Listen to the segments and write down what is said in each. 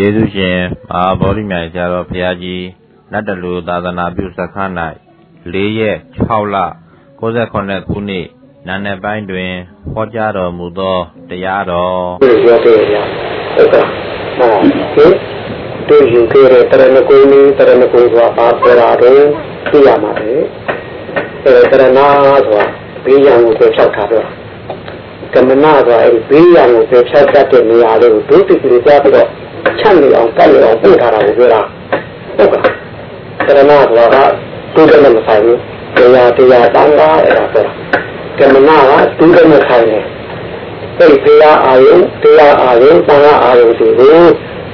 ကျေးဇူးရှင်မဟာဗောဓိမြိုင်ဆရာတော်ဘုရားကြီးနတ်တလူသာသနာပြုစခန်း၌၄ရက်6လ68ခုနှစ်နာနယ်ပိုင်းတွင်ဟောကြားတော်မူသောတရားတော်ပြောပြရဟုတ်ကဲ့ဟုတ်တို့ယူခဲ့တဲ့တရဏဂုံနည်းတရဏဂုံဆိုတာဘာပြောတာလဲသိရမှာပဲအဲတရဏဆိုတာဘေးရန်ကိုပြောဖြောက်ထားတော့ကမ္မနာဆိုတာအဲဒီဘေးရန်ကိုပြောဖြောက်တတ်တဲ့နေရာလေးကိုဒုတိယကြီးကြားပြီးတော့ ချမ်းနေအောင်ကတ်နေအောင်ပို့ထားတာကိုပြောတာဟုတ်ကဲ့တရဏဆိုတာကတူတယ်မဆိုင်ဘူးတရားတရားတန်တာအဲ့ဒါပြောတာကမ္မနာကတူတယ်မဆိုင်ဘူးအဲ့ဒီတရားအာယုတရားအာယုတန်ခါအာယုတွေကို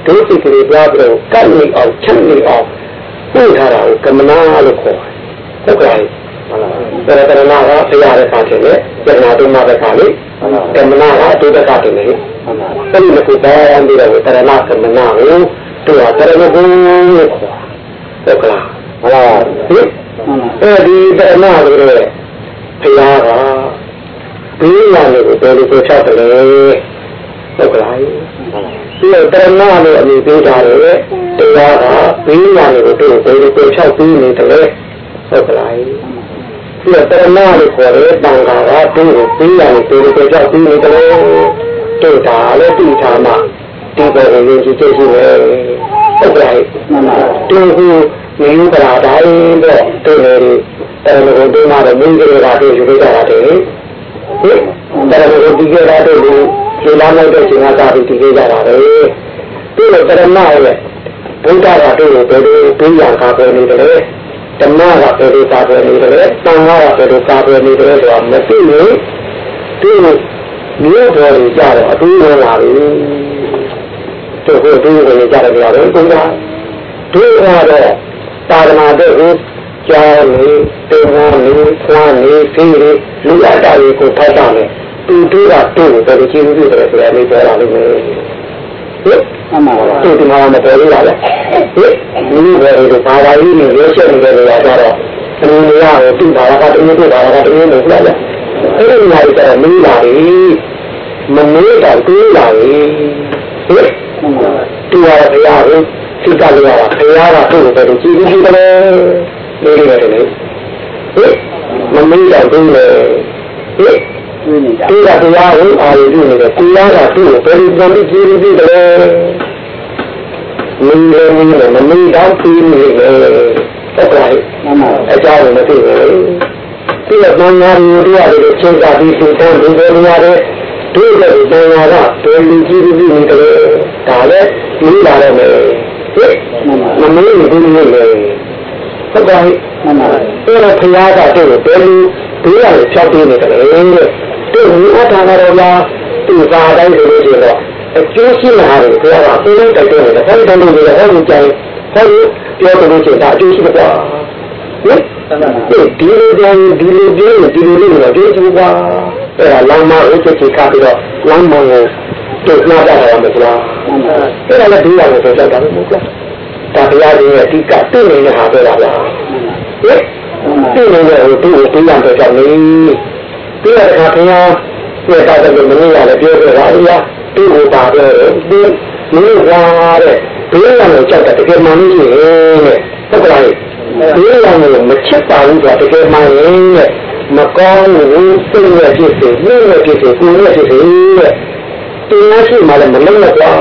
ဒုတိယကြီးကြားပြီးတော့ကတ်နေအောင်ချမ်းနေအောင်ပို့ထားတာကိုကမ္မနာလို့ခေါ်တယ်ဟုတ်ကဲ့တရတရနာကဘုရားရဲ့ပါတယ်လေယနာတုမဘက်ကလေကမနာကအတုဘက်ကတည်းကလေ အဲ့ဒီကိုတောင်းပြီးတော့တရနာကမနာကိုသူကတရဏဂုံလို့ခေါ်ဟုတ်ကလားဟုတ်လားဒီအဲ့ဒီတရနာလို့လေဘုရားကဘေးရလို့ဘယ်လိုကိုဖြတ်တယ်ဟုတ်ကလားဒီတရဏလို့အမည်ပေးထားတယ်တရားကဘေးရလို့တို့ဘယ်လိုကိုဖြတ်ပြီးနေတယ်ဟုတ်ကလားဒီတရဏလို့ခေါ်တယ်တန်ခါကသူ့ကိုပြီးရတယ်သူ့ကိုကြောက်ပြီးနေတယ် တို့တာလည်းတိထားမှဒီပေါ်ကိုယဉ်ကျေးရှိတယ်ဟုတ်ကဲ့တူခုနေကြတာတိုင်းတော့တို့လေတယ်လို့ဒီမှာတော့မင်းကြီးကတို့ယူကြတာတဲ့ဟင်တယ်လို့ဒီကရာတို့လူခြေလာလိုက်တဲ့ချိန်ကသာပြီးဒီကြတာပဲဒီလိုတရဏရဲ့ဘုရားကတို့ကိုဘယ်လိုပြီးရကားပဲနေတယ်ဓမ္မကဘယ်လိုသာပဲနေတယ်တန်ခါကဘယ်လိုသာပဲနေတယ်ဆိုတာမသိရင်ဒီ မျိုးတော်ကြီးကြတော့အတူဝင်လာပြီတို့ကိုတူဝင်ကြတယ်ကြတယ်ဘုရားတို့ကတော့သာသနာ့တဲ့ကျောင်းနေတင်ငါနေခွမ်းနေဖေးနေလူအပ်တာတွေကိုဖတ်တာလေသူတို့ကတို့ကိုဘယ်လိုကြည့်လို့တယ်ဆိုတာလေးပြောတာလို့ပဲဟင်အမှန်ပါသူဒီမှာမတော်ဘူးလားဟင်ဒီလိုပဲဒီဘာသာရေးနဲ့ရုပ်ချက်နေတဲ့နေရာကျတော့အင်းနေရာကိုသူ့ဘာသာကတည်းကဘာသာကတည်းကလို့ပြောတယ် အဲ့ဒီနေရာကျတော့မင်းလာပြီမမေးတော့တွေးလာပြီဟင်သူရဘုရားကိုသိကြလို့ရတာဘုရားကသူ့ကိုပဲကြည့်ပြီးတယ်လေလေးလေးတယ်ဟင်မမေးတော့တွေးလေဟင်ဒီကတရားကိုအာရုံပြုနေတယ်တရားကသူ့ကိုဘယ်လိုပြန်ပြီးကြည့်ပြီးတယ်မင်းလည်းမင်းလည်းမမင်းတော့ပြီးနေတယ်ဟုတ်ကဲ့အကြောင်းမသိဘူး ဒီကဘုံညာရီတို့ရတယ်ချင်းစာပြီးသူတန်းဒီလိုနေရတယ်တို့ကဘုံညာကဘယ်လိုကြည့်ပြီးနေတယ်ဒါလည်းပြီးလာတော့မယ်ဟဲ့မမင်းဘူးနေလေဟုတ်ကဲ့မှန်ပါအဲ့တော့ဘုရားကတို့ဘယ်လိုဘေးရတယ်ဖြောက်ပေးနေတယ်တဲ့တို့ဒီအထာနာတော်များသူသာတိုင်းဆိုလို့ရှိရင်တော့အကျိုးရှိလာတယ်ပြောတာအင်းတိုက်တယ်ဟောဒီတန်းလို့လည်းဟောဒီကြိုင်ဟောဒီပြောတယ်လို့ရှိရင်ဒါအကျိုးရှိတော့ဟင် ဒီလိုကြရင်ဒီလိုကြရင်ဒီလိုလေးတော့ဒီကျူပါအဲ့ဒါလမ်းမဦးချက်ချခါပြီးတော့လမ်းမကိုတို့နာကြတာမဟုတ်လားအဲ့ဒါလည်းဒီရတယ်ဆိုတော့ဒါမဟုတ်လားဒါတရားကြီးရဲ့အဓိကသိနေတဲ့ဟာပဲလားဟင်သိနေတဲ့ဟိုသူ့ကိုသိရတဲ့ကြောင့်လေပြီးရတဲ့အခါခင်ဗျာပြတာတယ်လို့မင်းရတယ်ပြောပြတာလေသူ့ကိုပါပြောတယ်ဒီမင်းကတဲ့ဘေးရံကိုကြောက်တာတကယ်မှန်လို့ရှိရင်တဲ့ဟုတ်ကဲ့ ဘေးရံကိုမချစ်ပါဘူးဆိုတာတကယ်မှန်ရင်တဲ့မကောင်းဘူးစိတ်နဲ့ဖြစ်စေနှိမ့်နဲ့ဖြစ်စေကိုယ်နဲ့ဖြစ်စေတဲ့တင်ရရှိမှလည်းမလုံးနဲ့ကွာ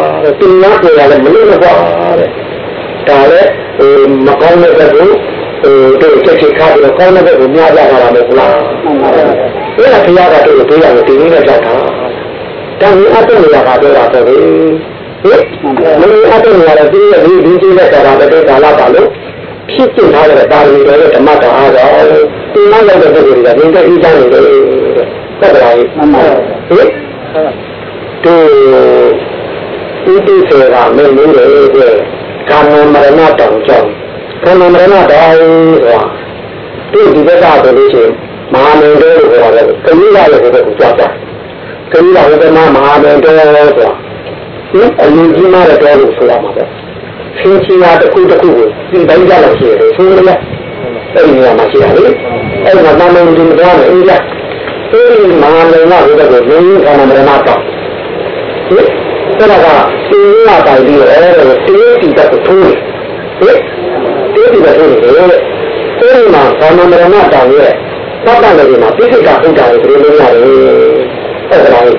တင်ရပြေရလည်းမလုံးနဲ့ကွာတဲ့ဒါလည်းမကောင်းတဲ့ဘက်ကိုဟိုတို့ချက်ချခါပြီးတော့ကောင်းတဲ့ဘက်ကိုများကြတာမဟုတ်လားအဲ့ဒါဘုရားကတို့ဘေးရံကိုတင်နေကြောက်တာတန်အပ်တဲ့နေရာကပြောတာပဲဟင်မင်းအပ်တဲ့နေရာကဒီဒီဒီဒီနဲ့ကာလတဲ့ကာလပါလို့ ဖြစ်ဖြစ်ထားတဲ့ပါရမီတွေဓမ္မတာအားတော့ဒီမှာရောက်တဲ့ပုဂ္ဂိုလ်တွေကမြင်တဲ့ဤချမ်းနေတယ်ဟုတ်ကဲ့မှန်ပါဟင်တို့ဥဒိစေကမင်းလေးတွေကာမမရဏတောင်ကြောင့်ကာမမရဏတောင်ဆိုတာတို့ဒီဘက်ကဆိုလို့ရှိရင်မဟာမင်းတွေလို့ခေါ်တယ်ကလေးရလို့ခေါ်တယ်ကြောက်တာကလေးကဝဒနာမဟာမင်းတော်ဆိုတာဒီအရင်ကြီးမားတဲ့တော်လို့ဆိုရမှာပဲ ဆင်းချရာတစ်ခုတစ်ခုကိုဒီတိုင်းကြလို့ရှိရတယ်ဆိုရလေအဲ့ဒီနေရာမှာရှိရတယ်အဲ့ဒါနာမည်ဒီမတော်နဲ့အေးလားအဲ့ဒီမဟာမင်းကဝဒကိုရင်းရင်းခံမရနာတော့ဒီအဲ့ဒါကတင်းလာတိုင်ပြီးတော့တင်းတီတက်ကိုထိုးတယ်ဟဲ့တင်းတီတက်ထိုးတယ်လေအဲဒီမှာဘာမမရဏတောင်ရဲ့ပတ်ပတ်လည်းဒီမှာပိဋကဥဒ္ဒါရဲ့ပြည်လုံးရတယ်အဲ့ဒါလေ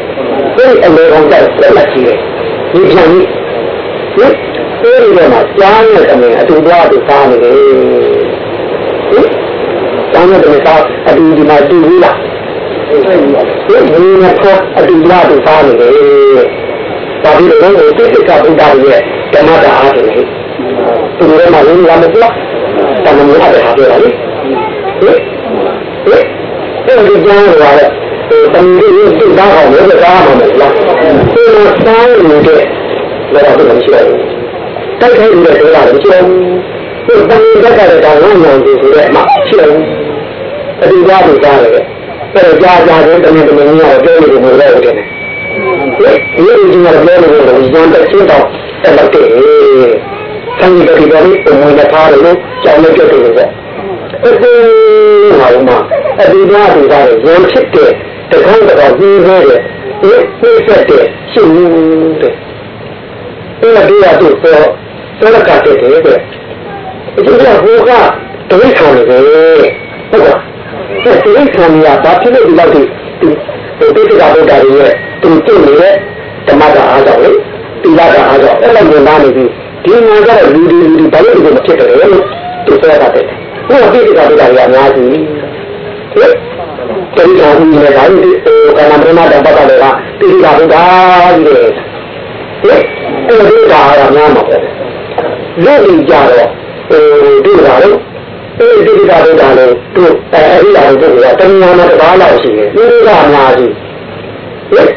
ဒီအမေကောင်တက်ဆက်လက်ကြည့်တယ်ဒီပြန်ကြီးဟင် အဲဒီမှာကြားရဲ့အမေအတူသွားတူစားနေတယ်ဟင်ကြားရဲ့အမေစားအတူဒီမှာတူဘူးလားဒီဒီမှာအတူသွားတူစားနေတယ်ဒါပြီးတော့ပိဋကဥဒ္ဒါရဲ့ဓမ္မတာအားဖြင့်သူတို့ကလည်းလာမလားတမန်တော်ကပြောတာလေဟင်ဟင်အဲဒီကြောင်းလာတဲ့တမန်ကြီးသူ့သားအောင်လည်းသားမှာမလားသူ့သားနေတဲ့လောကမှာရှိတယ် တိုက်ခိုက်နေတဲ့ဒေတာမရှိဘူးသူတမန်တက်ကလည်းဒါဝိညာဉ်ကြီးဆိုတဲ့မှာရှိတယ်အတူသားကိုသားတယ်အဲ့တော့ကြာကြာချင်းတမန်တမန်ကြီးကပြောနေတယ်ဘယ်လိုလဲတဲ့ဟင်ဒီလိုကြီးကပြောနေတယ်ရန်တဲ့ချင်းတော့တက်လို့တယ်ဆံရည်တွေပေါ်ပြီးပုံမှန်ထားတယ်လို့ကြောင်းလိုက်ကြတယ်ပေါ့အခုဟာမှာအဒီဒါဒီဒါရံဖြစ်တဲ့တခါတော့ပြီးခဲ့တဲ့ဒီပြည့်စက်တဲ့ရှင်းတဲ့ အဲ့ဒီအတူတော့ဆက်လက်ကတည်းကတဲ့အကျိုးကဟိုကဒိဋ္ဌာန်နေတယ်ဟုတ်ကဲ့အဲ့ဒီဒိဋ္ဌာန်ကဘာဖြစ်လို့ဒီလောက်ဒီဒီတိတိကဗုဒ္ဓရဲ့သူကျင့်နေတဲ့ဓမ္မကအားကြောင့်လေတိလကအားကြောင့်အဲ့လိုမြင်လာနေပြီဒီမှာကတော့လူဒီလူဒီဘာလို့ဒီလိုမဖြစ်တယ်လို့သူပြောတာတဲ့ဘုရားတိတိကဗုဒ္ဓရဲ့အများကြီးဟဲ့တိတိကဗုဒ္ဓရဲ့ဒါကြီးကနမရမတပတ်တယ်ကတိတိကဗုဒ္ဓကြီးလေ ဟဲ့အဲ့ဒီဒါကများမှာပေါ့လူတွေကြတော့ဟိုဒီကလည်းအဲ့ဒီတိတိကဗုဒ္ဓလည်းသူအဲ့ဒီအရာကိုသူကတဏှာမှာတပါးလောက်ရှိတယ်ဒီကအများကြီးဟဲ့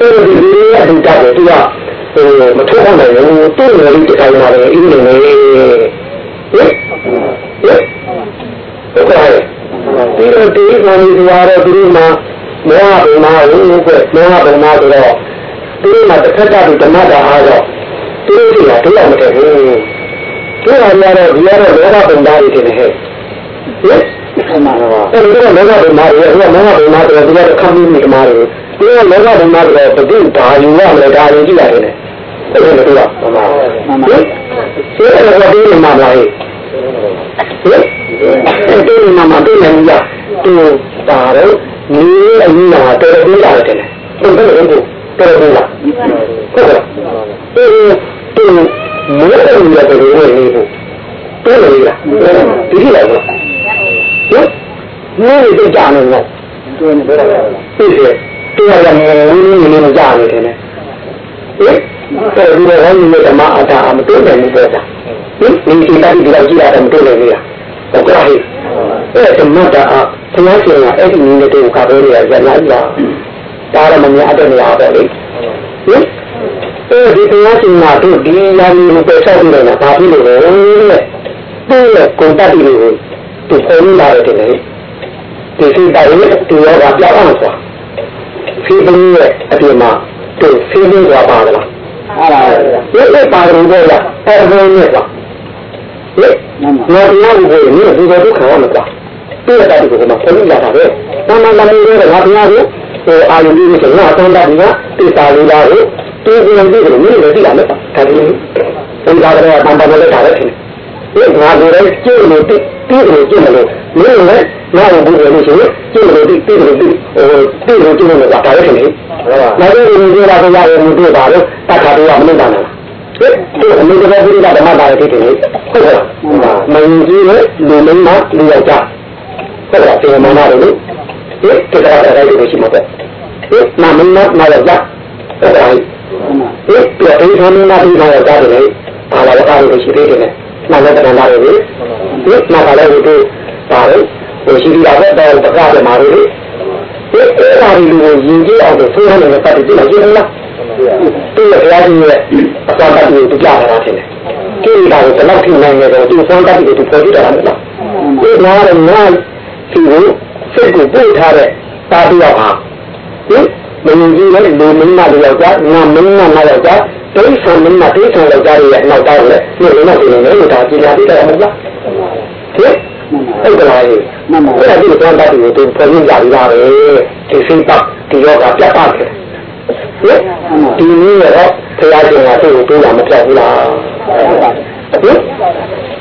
အဲ့ဒီဒီအတူတက်တယ်သူကဟိုမထုတ်နိုင်ဘူးသူ့နယ်လေးတိုင်ပါတယ်အင်းနေနေဟင်ဟင်ဟုတ်ကဲ့ဒီလိုတေးကောင်းကြီးသွားတော့ဒီမှာမောဟဘုံမှာဟုတ်ကဲ့မောဟဘုံမှာဆိုတော့ ဒီမှာတစ်ခါတည်းဓမ္မတာအားတော့သူတို့ကတရားမတည့်ဘူးသူကလည်းတော့ဒီရတော့လောကဘုံသားတွေတင်နေဟဲ့ဟင်အဲ့ဒီတော့လောကဘုံသားတွေကမောဟဘုံသားတွေဒီကတော့ခံပြီးနေမှာတွေဒီကလောကဘုံသားတွေဘယ်သူဒါယူရမလဲဒါယူကြည့်ရတယ်အဲ့ဒါလည်းတော့မှန်ပါမှန်ပါဒီအဲ့ဒါကဒီမှာမလားဟဲ့အဲ့ဒီမှာမတွေ့နိုင်ဘူးသူပါတော့နီးအင်းနာတော်တော်လာတယ်ဟုတ်ကဲ့ဟုတ် တော်တော်လာဟုတ်ကဲ့ဒီဒီမိုးရည်ရတယ်လို့နေဖို့တော်လေလားဒီလိုလားဟင်မိုးရည်ကြနေတော့တွင်းနေတော့ပြည့်တယ်တရားရမယ်ဝင်းနေနေကြနေတယ်ဟင်အဲ့ဒီတော့ဟောဒီဓမ္မအတာမတွေ့နိုင်ဘူးပေါ့ဗျာဟင်ဒီစိတ်ဓာတ်ဒီလောက်ကြည့်ရတယ်မတွေ့နိုင်ဘူးလားဟုတ်ကဲ့အဲ့ဓမ္မတာအဘုရားရှင်ကအဲ့ဒီနည်းနဲ့တူခါပေးနေရရနာကြီးလား ဒါတော့မများတဲ့နေရာပေါ့လေဟင်အဲ့ဒီဘုရားရှင်ကတို့ဒီယာမီကိုပဲဆောက်ပြီးတော့ဘာဖြစ်လို့လဲတဲ့သူ့ရဲ့ကိုယ်တတ်ပြီးလို့သူပုံလာတယ်လေဒီစိတ်ဓာတ်ရဲ့ဒီရောကပြောင်းအောင်ဆိုတာဖိပင်းရဲ့အပြင်မှာသူဖိပင်းသွားပါလားဟုတ်ပါဘူးဒီပါရုံတော့လားအဲ့ဒါနဲ့ကွာဟဲ့နော်တရားကိုဘယ်နည်းဒီလိုဒုက္ခရမှာကွာပြည့်တဲ့တူကမှပုံလာတာပဲတမန်တော်ကြီးကငါတရားကို ဟိုအာယုန်ကြီးကငါအဆုံးတတ်ပြီးကတိစာလေးလားကိုတူကြည့်ပြီးတော့မင်းလည်းသိရမယ်ဒါကြီးဘုရားကတော့တန်တန်လေးထားတယ်ဒီငါတို့လည်းကျင့်လို့တိတိလို့ကျင့်လို့မင်းလည်းငါ့ကိုဘုရားလို့ရှိရင်ကျင့်လို့တိတိလို့တိဟိုတိလို့ကျင့်လို့ဒါလည်းဖြစ်နေဟုတ်ပါဘူး။နောက်ပြီးဒီလိုကဘုရားရဲ့မြတ်ပါလို့တတ်တာတော့မလုပ်တာလား။ဒီအမိတော်ဘုရားဓမ္မတာဖြစ်တယ်ဟုတ်ကဲ့။မင်းကြီးနဲ့လူမင်းမလူယောက်ျားဟုတ်ကဲ့ဒီမနာလို့ဒီတေတာရတဲ့လိုရှိမှာပေါ့။ဒီမမင်းမနာယောက်ျားဟုတ်ကဲ့။ဒီပြတိသမင်းမဒီနာယောက်ျားတွေဘာလာ တာလို့ရှိသေးတယ်။နာလည်းတန်တာလေ။ဒီနာကလည်းဒီပါလို့ဟိုရှိရတဲ့တော့ပကားတယ်မှာလေ။ဒီအဲ့ဒါဒီလိုရင်ကြီးအောင်ဆိုးရနေတဲ့ပတ်တည်ကြည့်လိုက်လား။သူ့ရဲ့ဘုရားကြီးရဲ့အစွမ်းတတ်ကိုသူကြားတာထင်တယ်။ဒီဒါကိုဘယ်လောက်ထိနိုင်လဲဆိုတော့သူအစွမ်းတတ်ကိုသူပေါ်ကြည့်တာမလား။ဒီနားရနားဒီကို စိတ်ကိုပို့ထားတဲ့တာတယောက်ဟာဟင်မင်းကြီးလည်းလူမင်းမတယောက်ကြငါမင်းမမယောက်ကြဒိဋ္ဌံမင်းမဒိဋ္ဌံယောက်ကြရဲ့အနောက်တောင်းလေဒီလိုနဲ့ဒီလိုနဲ့ဒါကြည့်ရပြီးတယ်မလားဟင်အဲ့ဒါလေမှန်ပါအဲ့ဒါဒီကောတတ်ကိုသူပေါ်ရရပြီးသားပဲဒီစိတ်ပတ်ဒီယောဂပြတ်ပါတယ်ဒီနည်းရောဘုရားရှင်ကသူ့ကိုပြောတာမပြောက်ဘူးလားဟင်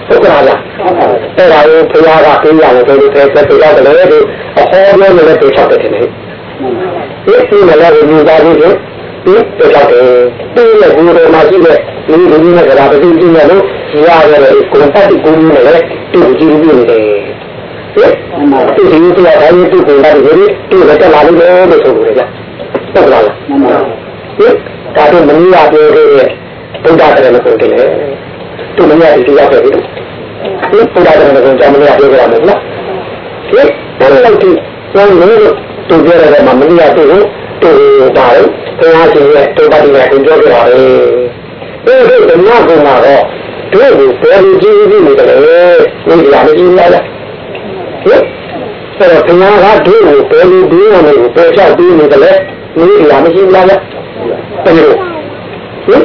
ဟုတ်ကဲ့လားအဲ့ဒါကိုဘုရားကပြောရတယ်ဆိုလို့ပဲဆက်ပြောတယ်လေဒီအဟောပြောနေတဲ့ပြောချက်တယ်လေဒီဒီမလာဘူးသားကြီးကဒီပြောချက်တယ်ဒီလေဘူရောမရှိတဲ့ဒီလူကြီးနဲ့ကလာပြီးပြင်းရလို့ရရတယ်ကိုယ်တက်ကိုယ်နဲ့လည်းတူကြည့်နေတယ်ဟင်သူဒီတော့ဘာလို့သူ့ကိုယ်ကဒီသူ့ကတက်လာလို့လို့ဆိုလို့လေဟုတ်လားဟင်ဒါတော့မင်းရပြောခဲ့တဲ့ဘုရားတရဏဂုံတယ်လေ သူမင်းရဒီရောက်ခဲ့ပြီဒီဘုရားတရဏဂုံကြောင့်မင်းရပြောကြတာမဟုတ်လားဟင်ဘယ်လိုလဲကျောင်းလို့သူပြောရတဲ့မှာမင်းရသူ့ကိုသူပါလို့ဘုရားရှင်ရဲ့တုတ်ပတ်တွေကပြောကြတာပဲဒီလိုဓမ္မကုံကတော့တို့ကိုဘယ်လိုကြည့်ကြည့်နေတယ်လဲဒီကမကြည့်ရလားဟင်အဲ့တော့ဘုရားကတို့ကိုဘယ်လိုပြီးရမလဲကိုပြောချပြီးနေတယ်လဲဒီကမရှိလားလဲဘယ်လိုဟင်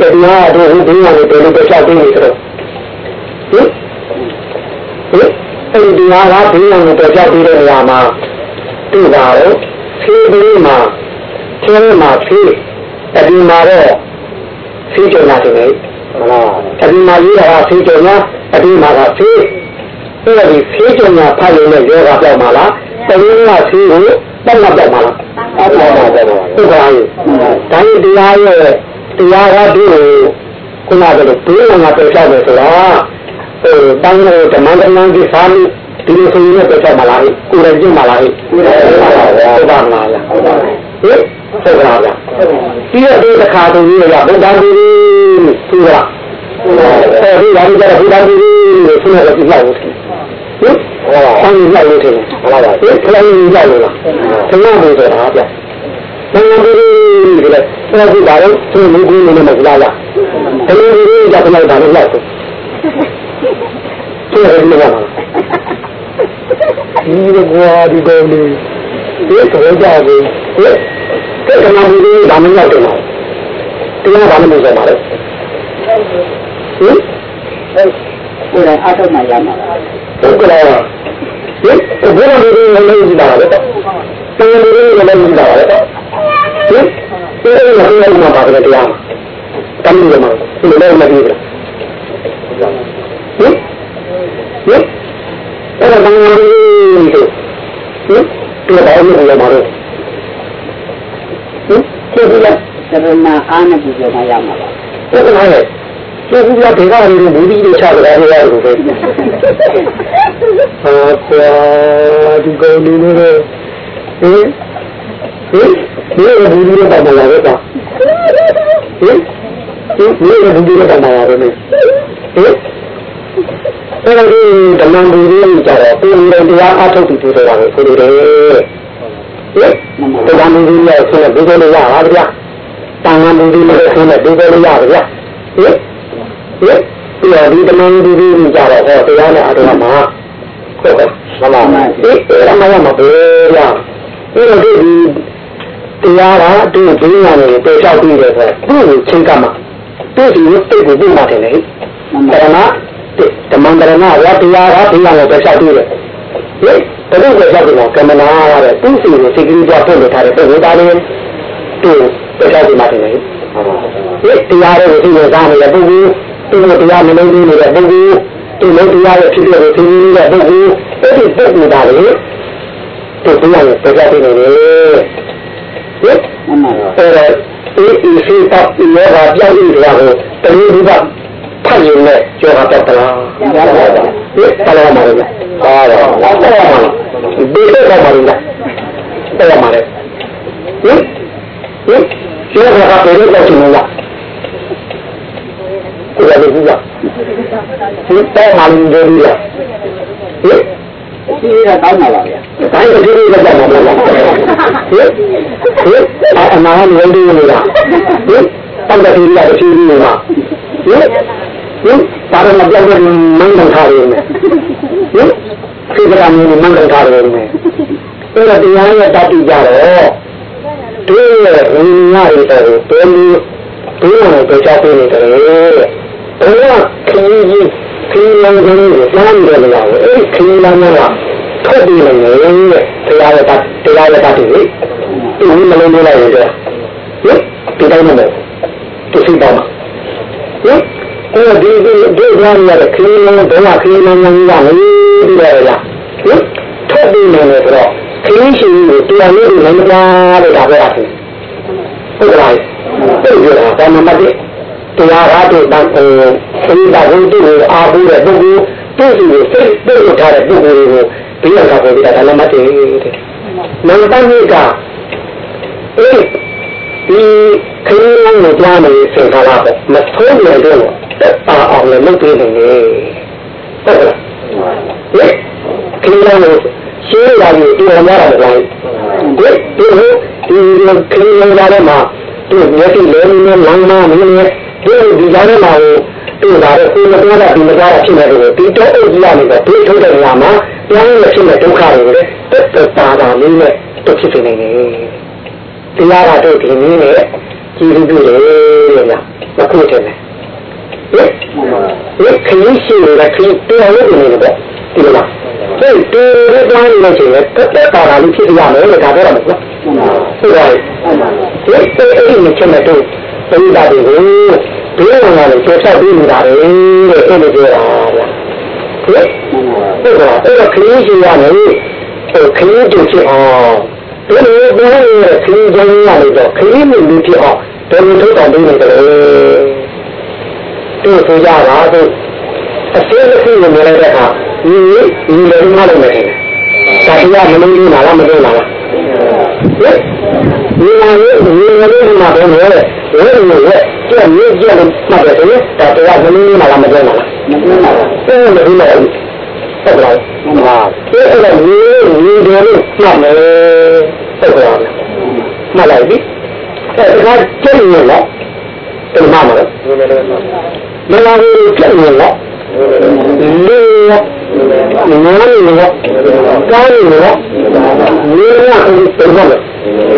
တရားတို့ဘုရားကိုဘယ်လိုပြောချပြီးနေတယ်ဟင်ဟင်အဲ့ဒီတရားကဘုရားကိုပြောချပြီးတဲ့နေရာမှာသူ့ပါတော့ဖေးပြီးမှကျင်းမှာဖေးအဒီမှာတော့ဖေးကြလာတယ်ဟုတ်လားအဒီမှာရေးတာကဖေးကြညာအဒီမှာကဖေးအဲ့ဒီဖေးကြညာဖတ်လို့လည်းယောဂပြောက်မှာလားတရင်းကဖေးကိုတက်မှတ်ပြောက်မှာလားအဲ့ဒါပါပဲဟုတ်ပါရဲ့ဒါရင်တရားရဲ့ တရားကဒီကိုခုနကလိုဘေးဝင်ကပြောက်တယ်ဆိုတာဟိုတိုင်းလို့ဓမ္မဓမ္မကြီးစားလို့ဒီလိုဆိုရင်တော့ပြောက်မှာလားကိုယ်ရည်ကျင့်မှာလားကိုယ်ရည်ကျင့်မှာလားဟုတ်ပါမလားဟုတ်ပါဟင်ဟုတ်ကလားဗျပြီးတော့ဒီတစ်ခါတည်းရရဗုဒ္ဓံဒီသူကအဲဒီလာကြတဲ့ဗုဒ္ဓံဒီလို့ဆိုတော့ဒီလောက်ဟင်ဟောဆန်းလောက်လို့ထင်တယ်ဟုတ်ပါဘူးခလိုင်းလောက်လို့လားခဏလို့ဆိုတာဗျဘယ်လို ဒီဒီလဲအဲ့ဒီဒါတော့သူ့လူကြီးနေနေမလားလားဘယ်လိုဒီကြတဲ့လောက်ဒါလည်းလောက်သူ့ရဲ့နေမှာဒီကွာဒီကောင်လေးဒီကောင်ကြဘူးဟဲ့ကဲကနာဘူးဒါမှမဟုတ်တော့တရားဘာလို့မဆိုပါလဲဟင်ကိုယ်တိုင်အားထုတ်မှရမှာဟုတ်ကဲ့ဟင်ဘယ်လိုလဲလည်းကြည့်ပါလေတယ်လို့လည်းလည်းကြည့်ပါလေ ဟင်ဒီလိုလည်းလည်းမှာပါတယ်တရားတမ်းလို့မှာဒီလိုလည်းမပြီးဘူးဟင်ဟင်အဲ့ဒါဘာလို့လဲဟင်ဒီလိုဘာလို့လဲမှာလဲဟင်ကျေးဇူးလားသရဏအားနဲ့ပြုပြောမှရမှာပါဟုတ်ကဲ့ကျေးဇူးလားဒေတာတွေဘူဒီတွေချကြတယ်ဟဲ့ရတယ်ပဲဟာကွာဒီကောင်လေးနဲ့ဟင် ဟင်ဒီလိုဘူဒီတွေပတ်လာတော့ဟင်ဒီလိုဘူဒီတွေပတ်လာတော့ဟင်အဲ့ဒါဒီဓမ္မဘူဒီတွေကြတော့ပြင်တယ်တရားအထုတ်ပြီးပြောတာပဲကိုလိုတယ်ဟင်ဓမ္မဘူဒီရဲ့ဆိုတော့ဒီလိုရပါဗျာတာငါမူဒီလည်းဆိုနေဒီလိုရပါဗျာဟင်ဟင်ဒီတော့ဒီတမန်ဒီဒီကြတော့ဟောတရားနဲ့အထုံးမှာဟုတ်ကဲ့မှန်ပါပါဒီအဲ့ဒါမှမပေးရဒီတော့ဒီ တရားကဒီဘင်းညာနဲ့ပေချောက်ပြီးတယ်ဆိုတော့သူ့ကိုချင်းကမှာသူ့ဒီတိတ်ကိုပြမှတယ်လေဓမ္မဓမ္မန္တရဏဝတရားကဘင်းညာနဲ့ပေချောက်ပြီးတယ်ဟင်ဘယ်လိုပဲကြောက်ကြကမ္မနာရတဲ့သူ့စီကိုစိတ်ကလေးကြဖွင့်လို့ထားတယ်ပုံသားလေးသူ့ပဲကြောက်ကြမှာတယ်လေဒီတရားတွေကိုသိနေသားနေတဲ့ပုဂ္ဂိုလ်သူ့ကိုတရားမလုံးသေးနေတဲ့ပုဂ္ဂိုလ်သူ့လုံးတရားရဲ့ဖြစ်ဖြစ်ကိုသိနေတဲ့ပုဂ္ဂိုလ်အဲ့ဒီပုဂ္ဂိုလ်သားလေသူ့တရားကိုပဲကြောက်နေတယ် ဟင်မှန်ပါပါအဲ့တော့ဒီအစီတပ်ယောဂပြောင်းနေတာကိုတတိယဘဖတ်ရင်လည်းယောဂတော့တလားရပါပါဒီတလားမှာလေဟာတော့အဲ့ဒါမှဒီတော့မှာလေအဲ့ဒါမှလေဟင်ဟင်ဒီကကပြေလို့တော့ချင်လားကိုယ်လည်းကြည့်ရဒီတော့မှလည်းကြည့်ရဟင် ဒီကတောင်းပါပါဗျာ။ဒါကိုဒီလိုကြောက်မှာမလား။ဟင်ဟင်အနာဟန်ဝင်နေလို့လား။ဟင်တောက်တဲ့ဒီလာရှိနေမှာ။ဟင်ဟင်ဘာလို့မပြောင်းတဲ့မန်းထားရင်းနဲ့။ဟင်ဒီကနေ့မန်းထားရင်းနဲ့။အဲ့တော့တရားရဲ့တတ်ကြကြတော့တို့ရဲ့ဝိညာဉ်ရဲ့ဘယ်လိုတို့ရဲ့ကြောက်ပေးနေတယ်။ဘုရားခီးကြီး ခီးလမ်းကြီးကိုစမ်းတယ်လို့အဲ့ဒီခီးလမ်းကထွက်ပြီးနေတယ်တရားရဲ့တရားရဲ့တတ်တယ်လေဟသူ့မလုံးလိုက်ရင်တော့ဟင်ဒီတိုင်းမလို့သူစိတ်ပါမှာဟင်အဲဒီဒီဒီဘာရတဲ့ခင်းလုံးတော့ခင်းလုံးလုံးကလည်းဒီရလားဟင်ထုတ်ပြီးနေတယ်ဆိုတော့ခင်းရှိကိုတရားလေးတွေလည်းမလားလို့ဒါပဲအဖြစ်ဟုတ်ကဲ့ပြည့်ရတာဘာမှမတည် တရားအားထုတ်တန်ကိုသတိတာဝိတုကိုအားဘူးတဲ့ပုဂ္ဂိုလ်သူ့စီကိုစိတ်ပြုတ်ထားတဲ့ပုဂ္ဂိုလ်ကိုဒီလိုကပေါ်ပြီးတာလည်းမတည်တဲ့နံပါတ်2ကအေးဒီခရီးလမ်းကိုကြားနေစင်ကားလာပေါ့မဆုံးနိုင်တော့ပါအောင်လည်းလုပ်ပေးနေတယ်ဟုတ်ကဲ့လေခရီးလမ်းကိုရှင်းလာပြီးပြန်လာတာမလားဒီဒီဒီခရီးလမ်းထဲမှာသူမျက်စိလဲနေလမ်းမမင်းနဲ့ ဒီဒီကြားထဲမှာသူ့လာတဲ့ကိုမတော်တာဒီမတော်တာဖြစ်နေတယ်ဒီတော့အုပ်ကြီးရနေတော့ဒီထုတ်တဲ့နေရာမှာပြန်ရဖြစ်တဲ့ဒုက္ခတွေလေတက်တက်တာတာလေးနဲ့တို့ဖြစ်နေနေတယ်တရားရတော့ဒီနည်းနဲ့ကြည်ပြီးတယ်လေလားမခုထင်တယ်ဟဲ့ဒီခရီးရှိနေတဲ့ခရီးတရားလို့နေတယ်ပေါ့ဒီလားဒီတူရတဲ့နေချင်းနဲ့တက်တက်တာတာလေးဖြစ်ရမယ်လို့ဒါပြောရမှာဟုတ်ပါဘူးဒီအဲ့ဒီနဲ့ချက်နဲ့တို့ ပရိသတ်တွေကိုဘေးဝင်လာလို့ကျေဆက်ပြီးနေတာလေတဲ့အဲ့လိုပြောတာဗျာဟဲ့ဟုတ်ကဲ့အဲ့တော့ခရီးရှိရမယ်ဟိုခရီးတူဖြစ်အောင်ဒီလိုဘယ်လိုခရီးကြမ်းရလို့တော့ခရီးမျိုးမျိုးဖြစ်အောင်ဘယ်လိုထုတ်တော်ပြီးနေကြလဲသူ့ဆိုကြတာဆိုအစင်းတစ်ခုကိုမြင်လိုက်တဲ့အခါဒီဒီလည်းမလုပ်နိုင်ဘူးဒါတရားမလုံးလို့လားမလုံးလား ဟဲ့ဒီမှာဒီမှာဒီမှာတော့လေဝိညာဉ်ရဲ့ကြက်မြင့်ကြက်လို့မှတ်တယ်ဆိုရင်ဒါတရားမလုံးလို့လားမလုံးလားမလုံးပါဘူးအဲ့လိုလည်းဟုတ်ကဲ့ဟာအဲ့အဲ့ဒါဒီဒီတယ်လို့မှတ်မယ်ဟုတ်ကဲ့မှတ်လိုက်ပြီအဲ့ဒါကျက်နေလို့ဒီမှာမလားမလာဘူးကျက်နေလို့လေရောနားနေရောကားနေရောနေရအခုပြန်ပါမယ်